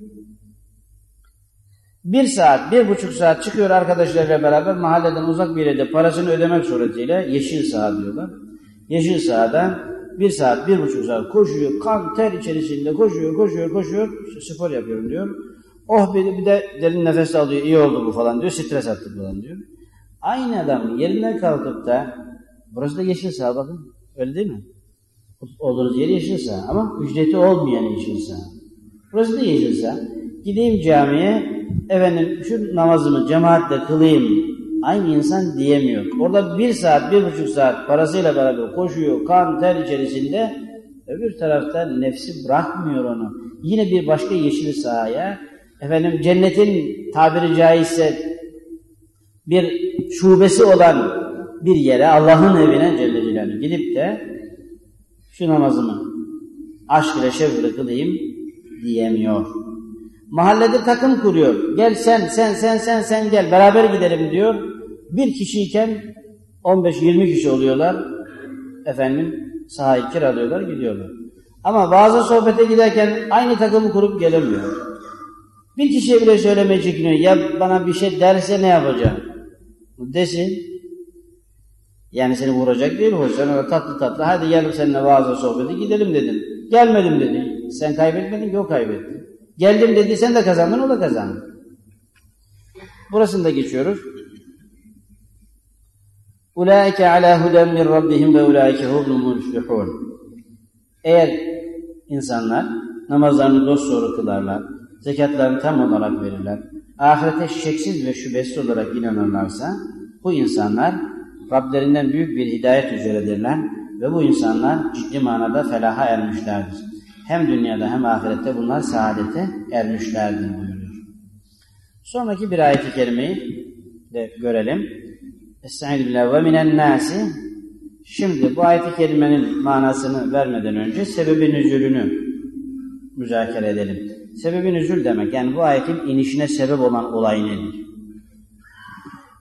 Speaker 1: Bir saat, bir buçuk saat çıkıyor arkadaşlarıyla beraber mahalleden uzak bir yerde parasını ödemek suretiyle yeşil saha diyorlar. Yeşil sahada bir saat, bir buçuk saat koşuyor, kan ter içerisinde koşuyor, koşuyor, koşuyor, spor yapıyorum diyor. Oh bir de, bir de derin nefes alıyor, iyi oldu bu falan diyor, stres attık falan diyor. Aynı adam yerinden kalkıp da, burası da yeşil saha bakın, öyle değil mi? Olduğunuz yer yeşil saha ama ücreti olmayan yeşil saha. Burası da yeşil saha. Gideyim camiye, efendim şu namazımı cemaatle kılayım, aynı insan diyemiyor. Orada bir saat, bir buçuk saat parasıyla beraber koşuyor, kan, ter içerisinde. Öbür tarafta nefsi bırakmıyor onu. Yine bir başka yeşil sahaya, efendim cennetin tabiri caizse bir şubesi olan bir yere, Allah'ın evine Celle Celaluhu gidip de şu namazımı aşk ile şevkle kılayım diyemiyor. Mahallede takım kuruyor. Gel sen, sen, sen, sen, sen gel beraber gidelim diyor. Bir kişiyken 15-20 kişi oluyorlar. Efendim sahayı kiralıyorlar gidiyorlar. Ama bazı sohbete giderken aynı takımı kurup gelemiyor. Bir kişiye bile söylemeye çekiniyor. Ya bana bir şey derse ne yapacağım? Desin. Yani seni vuracak değil mi? Sen öyle tatlı tatlı hadi gelip seninle vaazla sohbete gidelim dedin. Gelmedim dedi. Sen kaybetmedin ki o. Geldim dedi sen de kazandın o da kazandı. Burasını da geçiyoruz. Ulaike ala huden min rabbihim ve ulaike humul muflihun. Eğer insanlar namazlarını dosdoğru kılarlar, zekatlarını tam olarak verirler, ahirete şeksiz ve şüphesiz olarak inanırlarsa bu insanlar Rablerinden büyük bir hidayet üzeredirler ve bu insanlar ciddi manada felaha ermişlerdir. Hem dünyada hem ahirette bunlar saadete ermişlerdir buyuruyor. Sonraki bir ayet-i kerimeyi de görelim. Estaizu billah ve minen nasi Şimdi bu ayet-i kerimenin manasını vermeden önce sebebi nüzulünü müzakere edelim. Sebebi nüzul demek yani bu ayetin inişine sebep olan olay nedir?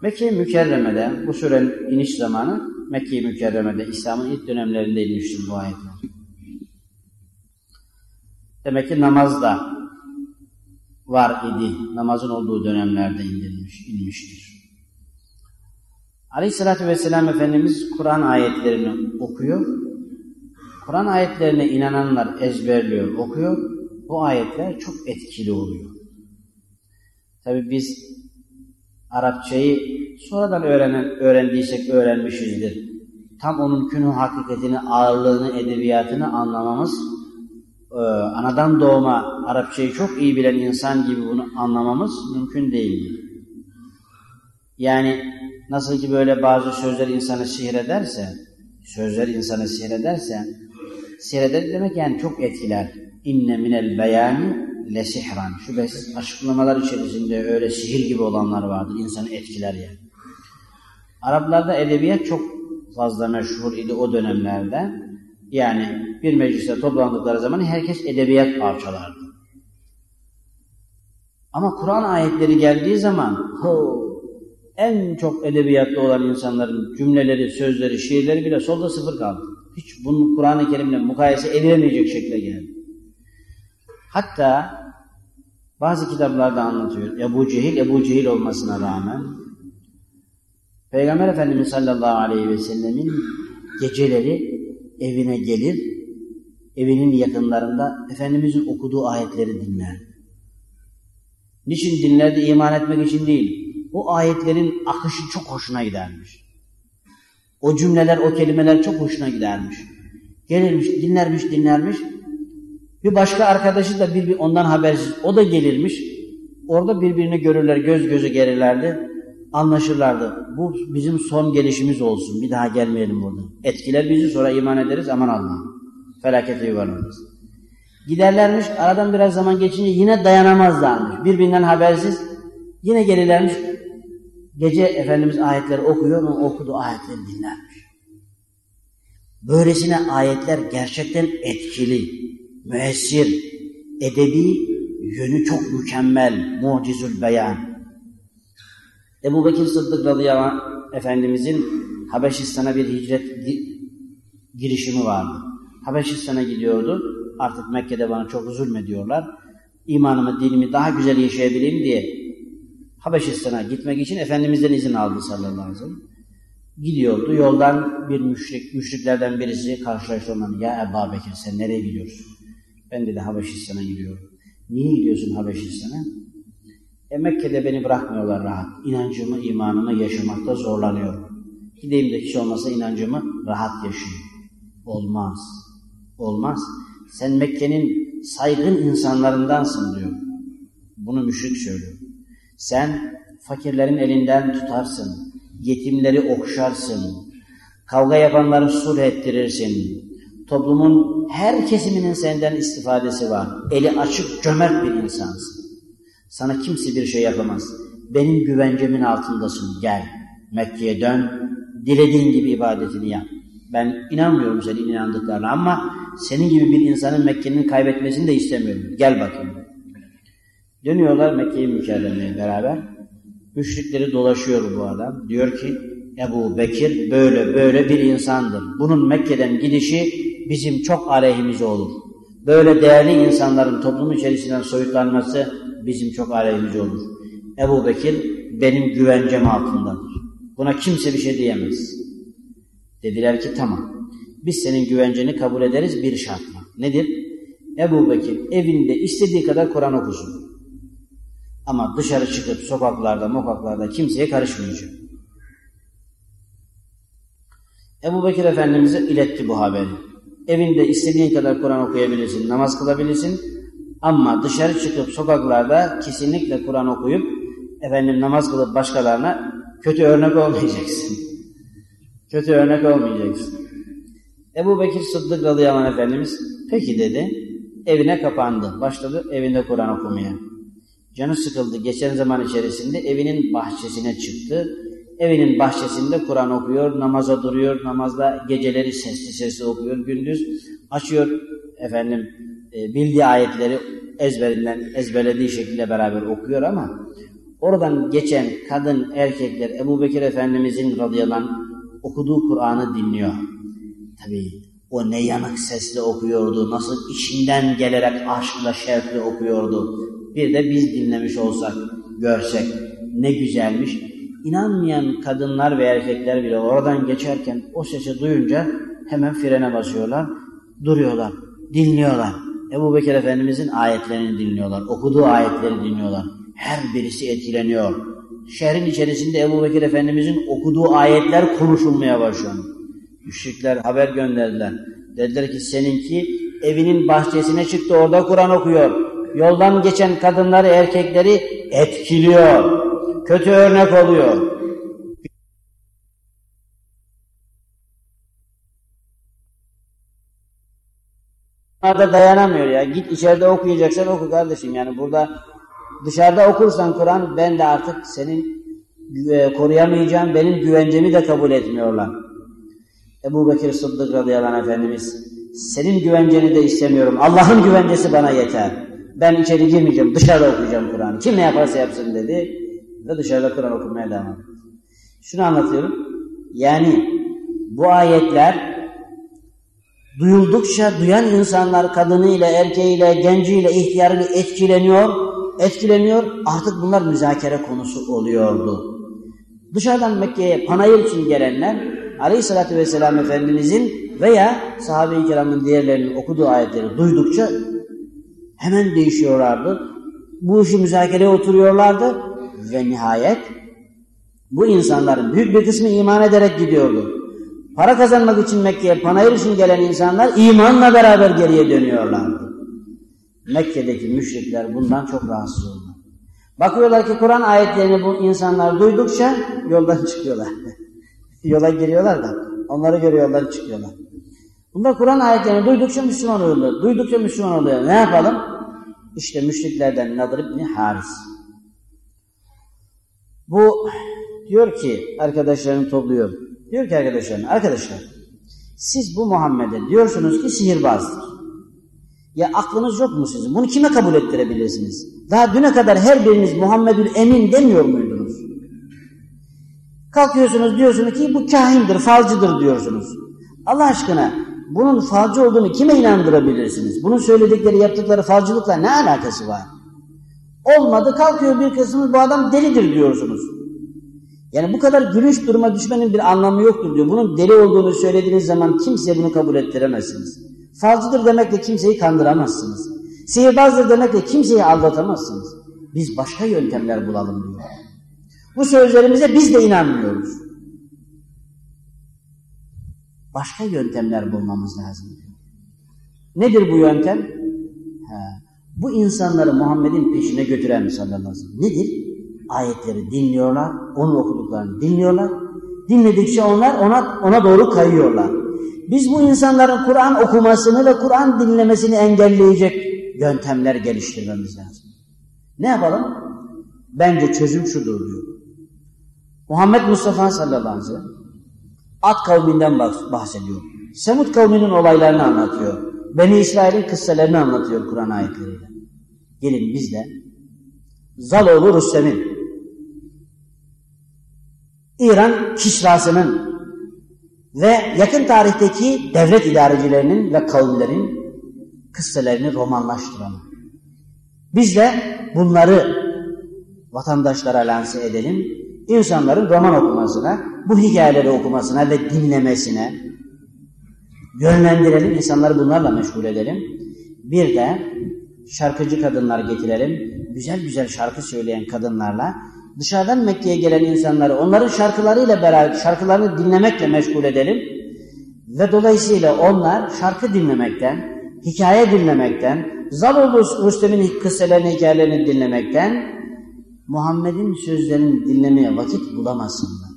Speaker 1: Mekke-i Mükerreme'de bu surenin iniş zamanı Mekke-i Mükerreme'de İslam'ın ilk dönemlerinde inmiştir bu ayetler. Demek ki namazda var idi. Namazın olduğu dönemlerde indirilmiş, inmiştir. Aleyhissalatü vesselam Efendimiz Kur'an ayetlerini okuyor. Kur'an ayetlerine inananlar ezberliyor, okuyor. Bu ayetler çok etkili oluyor. Tabi biz Arapçayı sonradan öğrenen, öğrendiysek öğrenmişizdir. Tam onun künü hakikatini, ağırlığını, edebiyatını anlamamız, e, anadan doğma Arapçayı çok iyi bilen insan gibi bunu anlamamız mümkün değildir. Yani nasıl ki böyle bazı sözler insanı sihir ederse, sözler insanı sihir ederse, sihir eder demek yani çok etkiler. İnne minel beyani lesihran. Şüphesiz açıklamalar içerisinde öyle sihir gibi olanlar vardır. İnsanı etkiler yani. Araplarda edebiyat çok fazla meşhur idi o dönemlerde. Yani bir mecliste toplandıkları zaman herkes edebiyat parçalardı. Ama Kur'an ayetleri geldiği zaman ho, en çok edebiyatlı olan insanların cümleleri, sözleri, şiirleri bile solda sıfır kaldı. Hiç bunu Kur'an-ı Kerim'le mukayese edilemeyecek şekilde geldi. Hatta bazı kitaplarda anlatıyor. Ebu Cehil, Ebu Cehil olmasına rağmen Peygamber Efendimiz sallallahu aleyhi ve sellemin geceleri evine gelir, evinin yakınlarında Efendimizin okuduğu ayetleri dinler. Niçin dinlerdi? İman etmek için değil. O ayetlerin akışı çok hoşuna gidermiş. O cümleler, o kelimeler çok hoşuna gidermiş. Gelirmiş, dinlermiş, dinlermiş. Bir başka arkadaşı da bir, bir ondan habersiz. O da gelirmiş. Orada birbirini görürler, göz göze gelirlerdi. Anlaşırlardı. Bu bizim son gelişimiz olsun. Bir daha gelmeyelim burada. Etkiler bizi sonra iman ederiz. Aman Allah. Felakete yuvarlanırız. Giderlermiş. Aradan biraz zaman geçince yine dayanamazlarmış. Birbirinden habersiz. Yine gelirlermiş. Gece Efendimiz ayetleri okuyor. O okuduğu ayetleri dinlermiş. Böylesine ayetler gerçekten etkili müessir, edebi yönü çok mükemmel, mucizül beyan. Ebu Bekir Sıddık radıyallahu anh, Efendimizin Habeşistan'a bir hicret girişimi vardı. Habeşistan'a gidiyordu. Artık Mekke'de bana çok zulmediyorlar. İmanımı, dinimi daha güzel yaşayabileyim diye Habeşistan'a gitmek için Efendimiz'den izin aldı sallallahu aleyhi ve sellem. Gidiyordu. Yoldan bir müşrik, müşriklerden birisi karşılaştı ondan. Ya Ebu Bekir sen nereye gidiyorsun? Ben dedi Habeşistan'a gidiyorum. Niye gidiyorsun Habeşistan'a? E Mekke'de beni bırakmıyorlar rahat. İnancımı, imanımı yaşamakta zorlanıyorum. Gideyim de hiç olmasa inancımı rahat yaşayayım. Olmaz. Olmaz. Sen Mekke'nin saygın insanlarındansın diyor. Bunu müşrik söylüyor. Sen fakirlerin elinden tutarsın. Yetimleri okşarsın. Kavga yapanları sulh ettirirsin Toplumun her kesiminin senden istifadesi var. Eli açık, cömert bir insansın. Sana kimse bir şey yapamaz. Benim güvencemin altındasın. Gel. Mekke'ye dön. Dilediğin gibi ibadetini yap. Ben inanmıyorum senin inandıklarına ama senin gibi bir insanın Mekke'nin kaybetmesini de istemiyorum. Gel bakayım. Dönüyorlar Mekke'yi mükerremeye beraber. Müşrikleri dolaşıyor bu adam. Diyor ki Ebu Bekir böyle böyle bir insandır. Bunun Mekke'den gidişi bizim çok aleyhimize olur. Böyle değerli insanların toplum içerisinden soyutlanması bizim çok aleyhimize olur. Ebu Bekir benim güvencem altındadır. Buna kimse bir şey diyemez. Dediler ki tamam. Biz senin güvenceni kabul ederiz bir şartla. Nedir? Ebu Bekir evinde istediği kadar Kur'an okusun. Ama dışarı çıkıp sokaklarda, mokaklarda kimseye karışmayacak. Ebu Bekir Efendimiz'e iletti bu haberi. Evinde istediğin kadar Kur'an okuyabilirsin, namaz kılabilirsin. Ama dışarı çıkıp sokaklarda kesinlikle Kur'an okuyup efendim namaz kılıp başkalarına kötü örnek olmayacaksın. kötü örnek olmayacaksın. Ebu Bekir Sıddık radıyallahu Efendimiz peki dedi. Evine kapandı. Başladı evinde Kur'an okumaya. Canı sıkıldı. Geçen zaman içerisinde evinin bahçesine çıktı. Evinin bahçesinde Kur'an okuyor, namaza duruyor, namazda geceleri sesli sesli okuyor, gündüz açıyor efendim e, bildiği ayetleri ezberinden ezberlediği şekilde beraber okuyor ama oradan geçen kadın erkekler Ebu Bekir Efendimizin radıyallahu okuduğu Kur'an'ı dinliyor. Tabii o ne yanık sesle okuyordu, nasıl içinden gelerek aşkla şevkle okuyordu. Bir de biz dinlemiş olsak, görsek ne güzelmiş. İnanmayan kadınlar ve erkekler bile oradan geçerken o sesi duyunca hemen frene basıyorlar, duruyorlar, dinliyorlar. Ebu Bekir Efendimizin ayetlerini dinliyorlar, okuduğu ayetleri dinliyorlar. Her birisi etkileniyor. Şehrin içerisinde Ebu Bekir Efendimizin okuduğu ayetler konuşulmaya başlıyor. Müşrikler haber gönderdiler. Dediler ki seninki evinin bahçesine çıktı orada Kur'an okuyor. Yoldan geçen kadınları erkekleri etkiliyor. Kötü örnek oluyor. da dayanamıyor ya. Git içeride okuyacaksan oku kardeşim. Yani burada dışarıda okursan Kur'an ben de artık senin e, koruyamayacağım, benim güvencemi de kabul etmiyorlar. Ebu Bekir Sıddık radıyallahu anh Efendimiz senin güvenceni de istemiyorum. Allah'ın güvencesi bana yeter. Ben içeri girmeyeceğim. Dışarıda okuyacağım Kur'an'ı. Kim ne yaparsa yapsın dedi. Ve dışarıda Kur'an okumaya devam etti. Şunu anlatıyorum. Yani bu ayetler duyuldukça duyan insanlar kadınıyla, erkeğiyle, genciyle, ihtiyarıyla etkileniyor, etkileniyor. Artık bunlar müzakere konusu oluyordu. Dışarıdan Mekke'ye panayır için gelenler Aleyhisselatü Vesselam Efendimizin veya sahabe-i kiramın diğerlerinin okuduğu ayetleri duydukça hemen değişiyorlardı. Bu işi müzakereye oturuyorlardı ve nihayet bu insanların büyük bir kısmı iman ederek gidiyordu. Para kazanmak için Mekke'ye panayır için gelen insanlar imanla beraber geriye dönüyorlardı. Mekke'deki müşrikler bundan çok rahatsız oldu. Bakıyorlar ki Kur'an ayetlerini bu insanlar duydukça yoldan çıkıyorlar. Yola giriyorlar da onları görüyorlar çıkıyorlar. Bunlar Kur'an ayetlerini duydukça Müslüman oluyorlar. Duydukça Müslüman oluyor. Ne yapalım? İşte müşriklerden Nadir İbni Haris. Bu diyor ki arkadaşlarını topluyor. Diyor ki arkadaşlarına arkadaşlar siz bu Muhammed'e diyorsunuz ki sihirbazdır. Ya aklınız yok mu sizin? Bunu kime kabul ettirebilirsiniz? Daha düne kadar her biriniz Muhammedül Emin demiyor muydunuz? Kalkıyorsunuz diyorsunuz ki bu kahindir, falcıdır diyorsunuz. Allah aşkına bunun falcı olduğunu kime inandırabilirsiniz? Bunun söyledikleri, yaptıkları falcılıkla ne alakası var? Olmadı kalkıyor bir kısmı bu adam delidir diyorsunuz. Yani bu kadar gülünç duruma düşmenin bir anlamı yoktur diyor. Bunun deli olduğunu söylediğiniz zaman kimseye bunu kabul ettiremezsiniz. Falcıdır demekle kimseyi kandıramazsınız. Sihirbazdır demekle kimseyi aldatamazsınız. Biz başka yöntemler bulalım diyor. Bu sözlerimize biz de inanmıyoruz. Başka yöntemler bulmamız lazım. Nedir bu yöntem? Ha, bu insanları Muhammed'in peşine götüren sallallahu aleyhi. Nedir? Ayetleri dinliyorlar, onun okuduklarını dinliyorlar. Dinledikçe onlar ona, ona doğru kayıyorlar. Biz bu insanların Kur'an okumasını ve Kur'an dinlemesini engelleyecek yöntemler geliştirmemiz lazım. Ne yapalım? Bence çözüm şudur diyor. Muhammed Mustafa sallallahu aleyhi ve sellem Ad kavminden bahsediyor. Semud kavminin olaylarını anlatıyor. Beni İsrail'in kıssalarını anlatıyor Kur'an ayetleriyle. Gelin biz de Zaloğlu Rüstem'in İran Kisrası'nın ve yakın tarihteki devlet idarecilerinin ve kavimlerin kıssalarını romanlaştıralım. Biz de bunları vatandaşlara lanse edelim. İnsanların roman okumasına, bu hikayeleri okumasına ve dinlemesine yönlendirelim. İnsanları bunlarla meşgul edelim. Bir de şarkıcı kadınlar getirelim. Güzel güzel şarkı söyleyen kadınlarla dışarıdan Mekke'ye gelen insanları onların şarkılarıyla beraber şarkılarını dinlemekle meşgul edelim. Ve dolayısıyla onlar şarkı dinlemekten, hikaye dinlemekten, Zaloğlu Rüstem'in kısselerini, hikayelerini dinlemekten Muhammed'in sözlerini dinlemeye vakit bulamasınlar.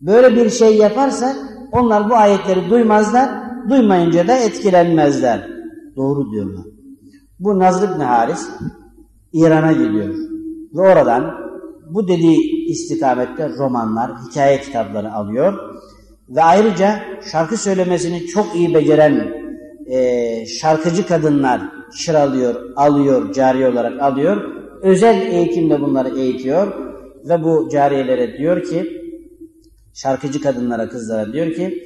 Speaker 1: Böyle bir şey yaparsa onlar bu ayetleri duymazlar, duymayınca da etkilenmezler. Doğru diyorlar. Bu Nazr ibn Haris İran'a gidiyor. Ve oradan bu dediği istikamette romanlar, hikaye kitapları alıyor. Ve ayrıca şarkı söylemesini çok iyi beceren e, şarkıcı kadınlar şıralıyor, alıyor, cariye olarak alıyor. Özel eğitimle bunları eğitiyor. Ve bu cariyelere diyor ki, şarkıcı kadınlara, kızlara diyor ki,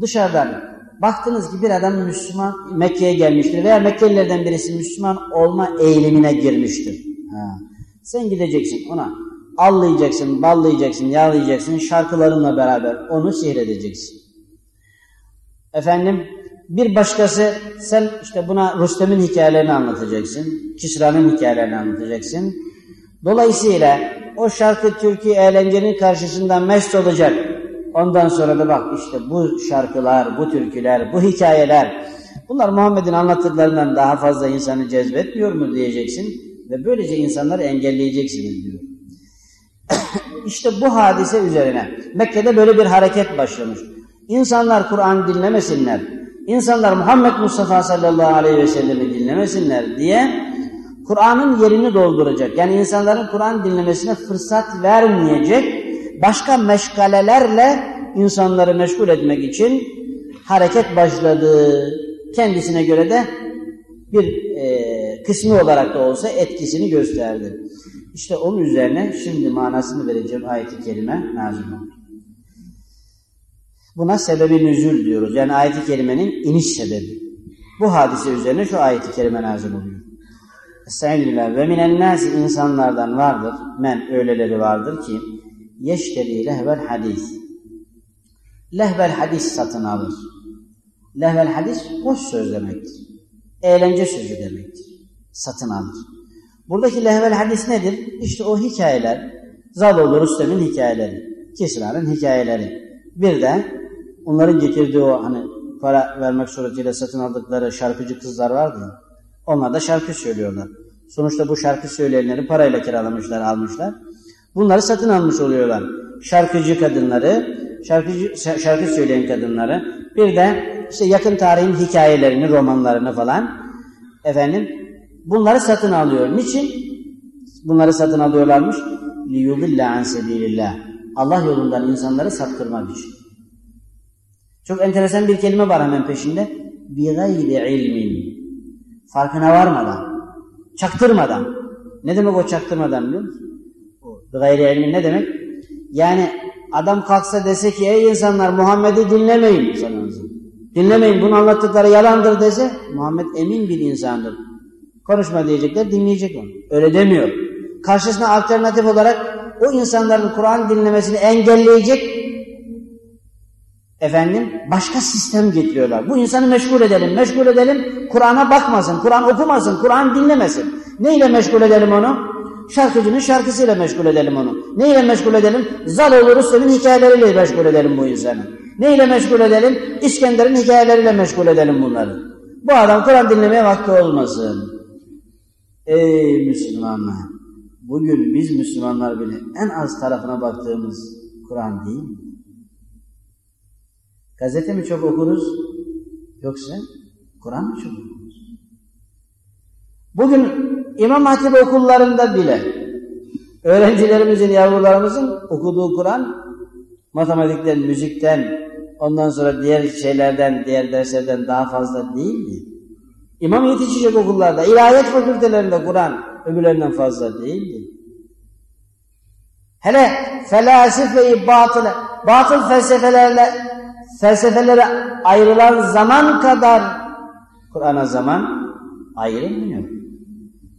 Speaker 1: dışarıdan baktınız ki bir adam Müslüman Mekke'ye gelmiştir veya Mekkelilerden birisi Müslüman olma eğilimine girmiştir. Ha. Sen gideceksin ona allayacaksın, ballayacaksın, yağlayacaksın, şarkılarınla beraber onu sihredeceksin. Efendim bir başkası sen işte buna Rüstem'in hikayelerini anlatacaksın, Kisra'nın hikayelerini anlatacaksın. Dolayısıyla o şarkı, türkü, eğlencenin karşısında mest olacak. Ondan sonra da bak işte bu şarkılar, bu türküler, bu hikayeler bunlar Muhammed'in anlattıklarından daha fazla insanı cezbetmiyor mu diyeceksin ve böylece insanları engelleyeceksiniz diyor. işte bu hadise üzerine Mekke'de böyle bir hareket başlamış. İnsanlar Kur'an dinlemesinler, insanlar Muhammed Mustafa sallallahu aleyhi ve sellem'i dinlemesinler diye Kur'an'ın yerini dolduracak. Yani insanların Kur'an dinlemesine fırsat vermeyecek başka meşgalelerle insanları meşgul etmek için hareket başladı. Kendisine göre de bir e, kısmı olarak da olsa etkisini gösterdi. İşte onun üzerine şimdi manasını vereceğim ayet-i kerime nazil oldu. Buna sebebi nüzül diyoruz. Yani ayet-i kerimenin iniş sebebi. Bu hadise üzerine şu ayet-i kerime nazil oluyor. Estağfirullah. Ve minen nasi insanlardan vardır. Men öyleleri vardır ki yeşteri lehvel hadis. Lehvel hadis satın alır. Lehvel hadis boş söz demektir. Eğlence sözü demektir. Satın alır. Buradaki lehvel hadis nedir? İşte o hikayeler, Zaloğlu Rüstem'in hikayeleri, Kisra'nın hikayeleri. Bir de onların getirdiği o hani para vermek suretiyle satın aldıkları şarkıcı kızlar vardı ya, onlar da şarkı söylüyorlar. Sonuçta bu şarkı söyleyenleri parayla kiralamışlar, almışlar. Bunları satın almış oluyorlar. Şarkıcı kadınları, şarkıcı, şarkı söyleyen kadınları, bir de işte yakın tarihin hikayelerini, romanlarını falan efendim bunları satın alıyor. Niçin? Bunları satın alıyorlarmış. لِيُضِلَّ عَنْ سَب۪يلِ Allah yolundan insanları saptırmak için. Çok enteresan bir kelime var hemen peşinde. بِغَيْرِ ilmin. Farkına varmadan, çaktırmadan. Ne demek o çaktırmadan biliyor musun? Gayri ilmin ne demek? Yani adam kalksa dese ki ey insanlar Muhammed'i dinlemeyin. Dinlemeyin bunu anlattıkları yalandır dese Muhammed emin bir insandır. Konuşma diyecekler dinleyecek onu. Öyle demiyor. Karşısına alternatif olarak o insanların Kur'an dinlemesini engelleyecek efendim başka sistem getiriyorlar. Bu insanı meşgul edelim, meşgul edelim. Kur'an'a bakmasın, Kur'an okumasın, Kur'an dinlemesin. Neyle meşgul edelim onu? Şarkıcının şarkısıyla meşgul edelim onu. Neyle meşgul edelim? Zaloğlu Rüstem'in hikayeleriyle meşgul edelim bu insanı. Neyle meşgul edelim? İskender'in hikayeleriyle meşgul edelim bunları. Bu adam Kur'an dinlemeye vakti olmasın. Ey Müslümanlar! Bugün biz Müslümanlar bile en az tarafına baktığımız Kur'an değil mi? Gazete mi çok okuruz yoksa Kur'an mı çok okuruz? Bugün İmam Hatip okullarında bile öğrencilerimizin, yavrularımızın okuduğu Kur'an matematikten, müzikten, ondan sonra diğer şeylerden, diğer derslerden daha fazla değil mi? İmam yetişecek okullarda, ilahiyat fakültelerinde Kur'an öbürlerinden fazla değil mi? Hele felasifeyi batıl, batıl felsefelerle felsefelere ayrılan zaman kadar Kur'an'a zaman ayrılmıyor.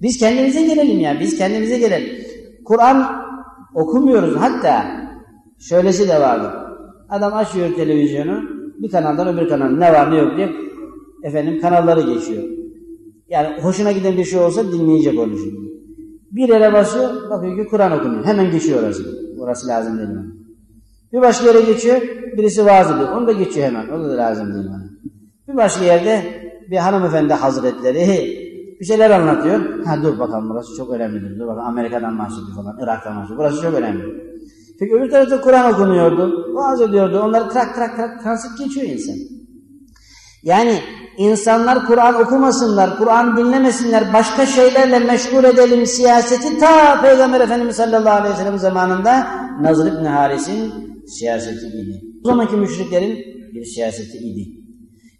Speaker 1: Biz kendimize gelelim ya, biz kendimize gelelim. Kur'an okumuyoruz hatta şöylesi de vardır. Adam açıyor televizyonu, bir kanaldan öbür kanal ne var ne yok diye efendim kanalları geçiyor. Yani hoşuna giden bir şey olsa dinleyecek onu şimdi. Bir yere basıyor, bakıyor ki Kur'an okunuyor. Hemen geçiyor orası. Orası lazım değil bana. Bir başka yere geçiyor, birisi vaaz ediyor. Onu da geçiyor hemen. O da lazım değil bana. Bir başka yerde bir hanımefendi hazretleri bir şeyler anlatıyor. Ha dur bakalım burası çok önemlidir. Dur bakalım Amerika'dan bahsediyor falan, Irak'tan bahsediyor. Burası çok önemli. Peki öbür tarafta Kur'an okunuyordu, vaaz ediyordu. Onları trak trak trak transit geçiyor insan. Yani insanlar Kur'an okumasınlar, Kur'an dinlemesinler, başka şeylerle meşgul edelim siyaseti ta Peygamber Efendimiz sallallahu aleyhi ve sellem zamanında Nazır İbni Haris'in siyaseti idi. O zamanki müşriklerin bir siyaseti idi.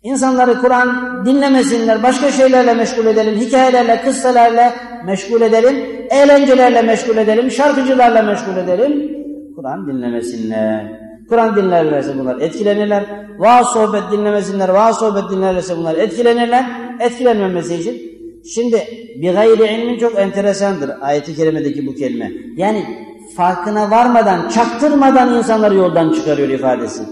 Speaker 1: İnsanları Kur'an dinlemesinler, başka şeylerle meşgul edelim, hikayelerle, kıssalarla meşgul edelim, eğlencelerle meşgul edelim, şarkıcılarla meşgul edelim. Kur'an dinlemesinler. Kur'an dinlerlerse bunlar etkilenirler. Vaaz sohbet dinlemesinler, vaaz sohbet dinlerlerse bunlar etkilenirler. Etkilenmemesi için. Şimdi bir gayri ilmin çok enteresandır ayeti kerimedeki bu kelime. Yani farkına varmadan, çaktırmadan insanları yoldan çıkarıyor ifadesi.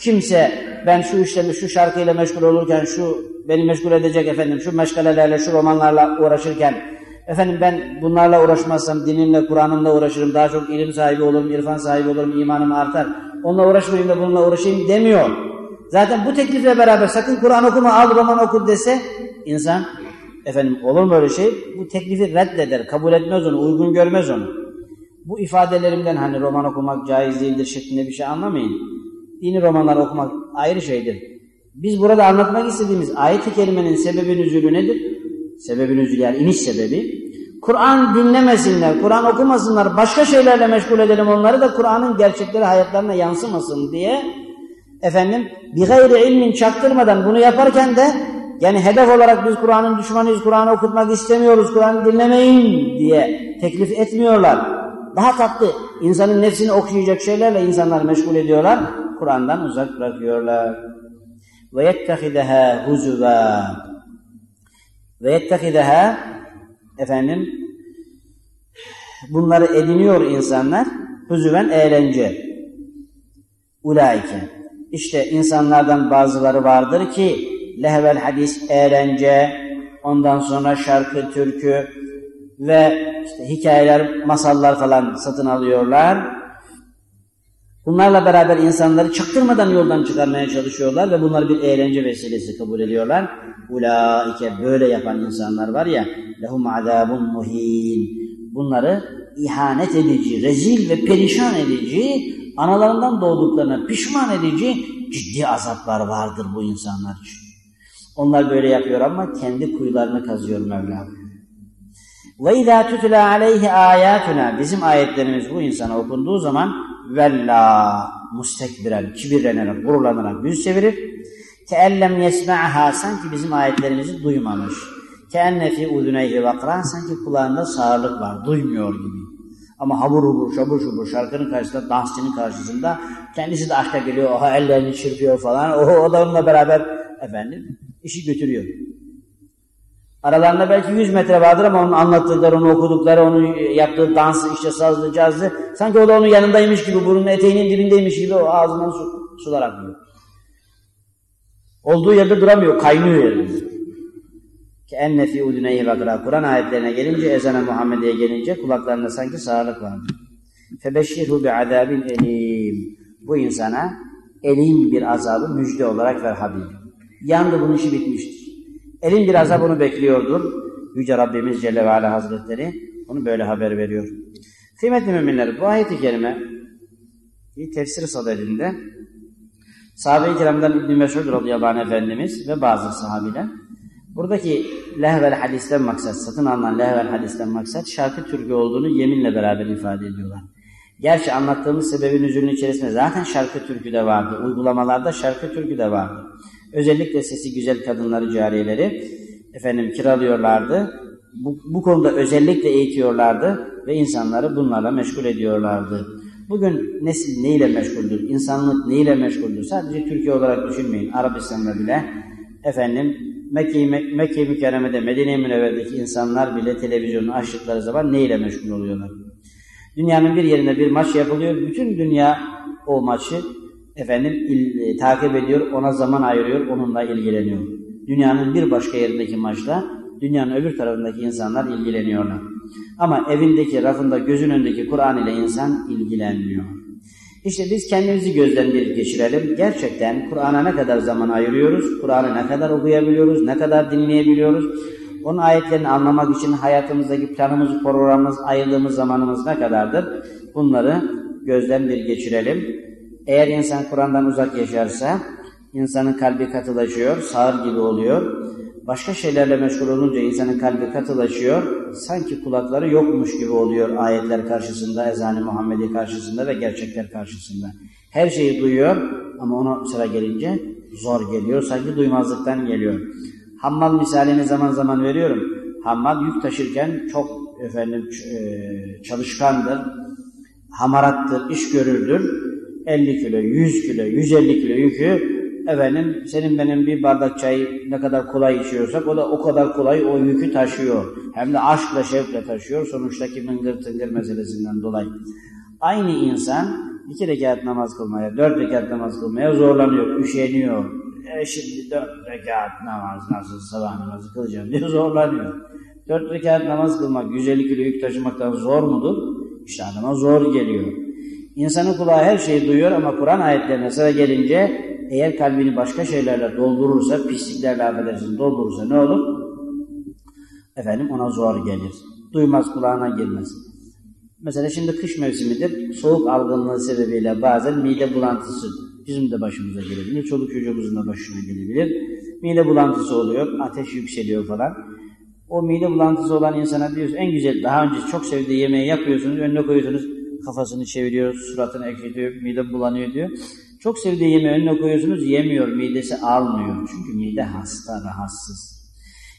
Speaker 1: Kimse ben şu işlemi, şu şarkıyla meşgul olurken, şu beni meşgul edecek efendim, şu meşgalelerle, şu romanlarla uğraşırken, efendim ben bunlarla uğraşmazsam dinimle, Kur'an'ımla uğraşırım, daha çok ilim sahibi olurum, irfan sahibi olurum, imanım artar. Onunla uğraşmayayım da bununla uğraşayım demiyor. Zaten bu teklifle beraber sakın Kur'an okuma, al roman oku dese insan efendim olur mu öyle şey? Bu teklifi reddeder, kabul etmez onu, uygun görmez onu. Bu ifadelerimden hani roman okumak caiz değildir şeklinde bir şey anlamayın. Dini romanlar okumak ayrı şeydir. Biz burada anlatmak istediğimiz ayet-i kerimenin sebebi nüzülü nedir? Sebebi nüzülü yani iniş sebebi. Kur'an dinlemesinler, Kur'an okumasınlar, başka şeylerle meşgul edelim onları da Kur'an'ın gerçekleri hayatlarına yansımasın diye efendim bir gayri ilmin çaktırmadan bunu yaparken de yani hedef olarak biz Kur'an'ın düşmanıyız, Kur'an'ı okutmak istemiyoruz, Kur'an'ı dinlemeyin diye teklif etmiyorlar. Daha tatlı, insanın nefsini okuyacak şeylerle insanlar meşgul ediyorlar, Kur'an'dan uzak bırakıyorlar. Ve yettehideha huzuva ve yettehideha efendim bunları ediniyor insanlar hüzüven eğlence. Ulaike. İşte insanlardan bazıları vardır ki lehvel hadis eğlence, ondan sonra şarkı, türkü ve işte hikayeler, masallar falan satın alıyorlar. Bunlarla beraber insanları çaktırmadan yoldan çıkarmaya çalışıyorlar ve bunları bir eğlence vesilesi kabul ediyorlar. Ulaike böyle yapan insanlar var ya lehum azabun muhin. Bunları ihanet edici, rezil ve perişan edici, analarından doğduklarına pişman edici ciddi azaplar vardır bu insanlar için. Onlar böyle yapıyor ama kendi kuyularını kazıyor Mevla. Ve izâ tutulâ aleyhi âyâtuna bizim ayetlerimiz bu insana okunduğu zaman vella mustekbiren, kibirlenerek, gururlanarak yüz çevirir. Keellem yesma'ha sanki bizim ayetlerimizi duymamış. Keenne fi uduneyhi vakran sanki kulağında sağırlık var, duymuyor gibi. Ama habur hubur, şabur şubur şarkının karşısında, dansçının karşısında kendisi de aşka geliyor, oha ellerini çırpıyor falan. Oho, o da onunla beraber efendim işi götürüyor. Aralarında belki 100 metre vardır ama onun anlattıkları, onu okudukları, onun yaptığı dansı, işte sazlı, cazlı. Sanki o da onun yanındaymış gibi, burnun eteğinin dibindeymiş gibi o ağzından su, sular akıyor. Olduğu yerde duramıyor, kaynıyor yerinde. Ki enne fi uduneyhi vakra. Kur'an ayetlerine gelince, ezana Muhammed'e gelince kulaklarında sanki sağırlık vardı. Febeşşirhu bi azabin elim. Bu insana elim bir azabı müjde olarak ver Habibim. Yandı bunun işi bitmiştir. Elin bir azap onu bekliyordur. Yüce Rabbimiz Celle ve Ala Hazretleri onu böyle haber veriyor. Kıymetli müminler bu ayet-i kerime tefsir sadedinde sahabe-i kiramdan İbn-i Meşhud radıyallahu anh Efendimiz ve bazı sahabiler buradaki lehvel hadisten maksat, satın alınan lehvel hadisten maksat şarkı türkü olduğunu yeminle beraber ifade ediyorlar. Gerçi anlattığımız sebebin üzülünün içerisinde zaten şarkı türkü de vardı. Uygulamalarda şarkı türkü de vardı. Özellikle sesi güzel kadınları, cariyeleri efendim kiralıyorlardı. Bu, bu konuda özellikle eğitiyorlardı ve insanları bunlarla meşgul ediyorlardı. Bugün nesil neyle meşguldür, insanlık neyle meşguldür? Sadece Türkiye olarak düşünmeyin. Arabistan'da bile efendim Mekke-i Mekke Mükerreme'de, Medine-i Münevver'deki insanlar bile televizyonu açtıkları zaman neyle meşgul oluyorlar? Dünyanın bir yerinde bir maç yapılıyor. Bütün dünya o maçı efendim il, e, takip ediyor, ona zaman ayırıyor, onunla ilgileniyor. Dünyanın bir başka yerindeki maçla dünyanın öbür tarafındaki insanlar ilgileniyorlar. Ama evindeki, rafında, gözün önündeki Kur'an ile insan ilgilenmiyor. İşte biz kendimizi gözden geçirelim. Gerçekten Kur'an'a ne kadar zaman ayırıyoruz? Kur'an'ı ne kadar okuyabiliyoruz? Ne kadar dinleyebiliyoruz? Onun ayetlerini anlamak için hayatımızdaki planımız, programımız, ayırdığımız zamanımız ne kadardır? Bunları gözden geçirelim. Eğer insan Kur'an'dan uzak yaşarsa insanın kalbi katılaşıyor, sağır gibi oluyor. Başka şeylerle meşgul olunca insanın kalbi katılaşıyor. Sanki kulakları yokmuş gibi oluyor ayetler karşısında, ezan-ı Muhammedi karşısında ve gerçekler karşısında. Her şeyi duyuyor ama ona sıra gelince zor geliyor. Sanki duymazlıktan geliyor. Hammal misalini zaman zaman veriyorum. Hammal yük taşırken çok efendim çalışkandır, hamarattır, iş görürdür. 50 kilo, 100 kilo, 150 kilo yükü efendim senin benim bir bardak çayı ne kadar kolay içiyorsak o da o kadar kolay o yükü taşıyor. Hem de aşkla şevkle taşıyor sonuçtaki mıngır tıngır meselesinden dolayı. Aynı insan iki rekat namaz kılmaya, dört rekat namaz kılmaya zorlanıyor, üşeniyor. E şimdi dört rekat namaz nasıl sabah namazı kılacağım diye zorlanıyor. Dört rekat namaz kılmak 150 kilo yük taşımaktan zor mudur? İşte adama zor geliyor. İnsanın kulağı her şeyi duyuyor ama Kur'an ayetlerine sıra gelince eğer kalbini başka şeylerle doldurursa, pisliklerle affedersin doldurursa ne olur? Efendim ona zor gelir. Duymaz kulağına girmez. Mesela şimdi kış mevsimidir. Soğuk algınlığı sebebiyle bazen mide bulantısı bizim de başımıza gelebilir. Çoluk çocuğumuzun da başına gelebilir. Mide bulantısı oluyor. Ateş yükseliyor falan. O mide bulantısı olan insana diyorsun en güzel daha önce çok sevdiği yemeği yapıyorsunuz. Önüne koyuyorsunuz. Kafasını çeviriyor, suratını ekşitiyor, mide bulanıyor diyor. Çok sevdiği yemeği önüne koyuyorsunuz, yemiyor, midesi almıyor. Çünkü mide hasta, rahatsız.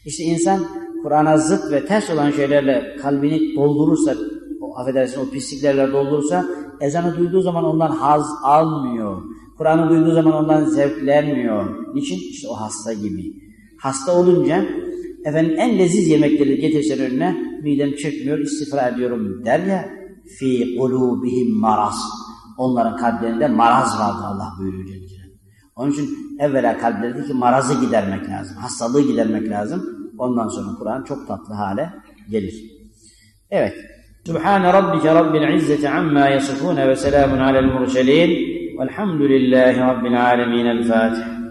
Speaker 1: İşte insan Kur'an'a zıt ve ters olan şeylerle kalbini doldurursa, o, affedersin o pisliklerle doldurursa, ezanı duyduğu zaman ondan haz almıyor. Kur'an'ı duyduğu zaman ondan zevklenmiyor. Niçin? İşte o hasta gibi. Hasta olunca efendim en leziz yemekleri getirsen önüne midem çekmiyor, istifra ediyorum der ya fi kulubihim maraz. Onların kalplerinde maraz vardır Allah buyuruyor Celle Onun için evvela kalplerindeki marazı gidermek lazım. Hastalığı gidermek lazım. Ondan sonra Kur'an çok tatlı hale gelir. Evet. Subhane rabbike rabbil izzeti amma yasifun ve selamun alel murselin velhamdülillahi rabbil alemin. El Fatiha.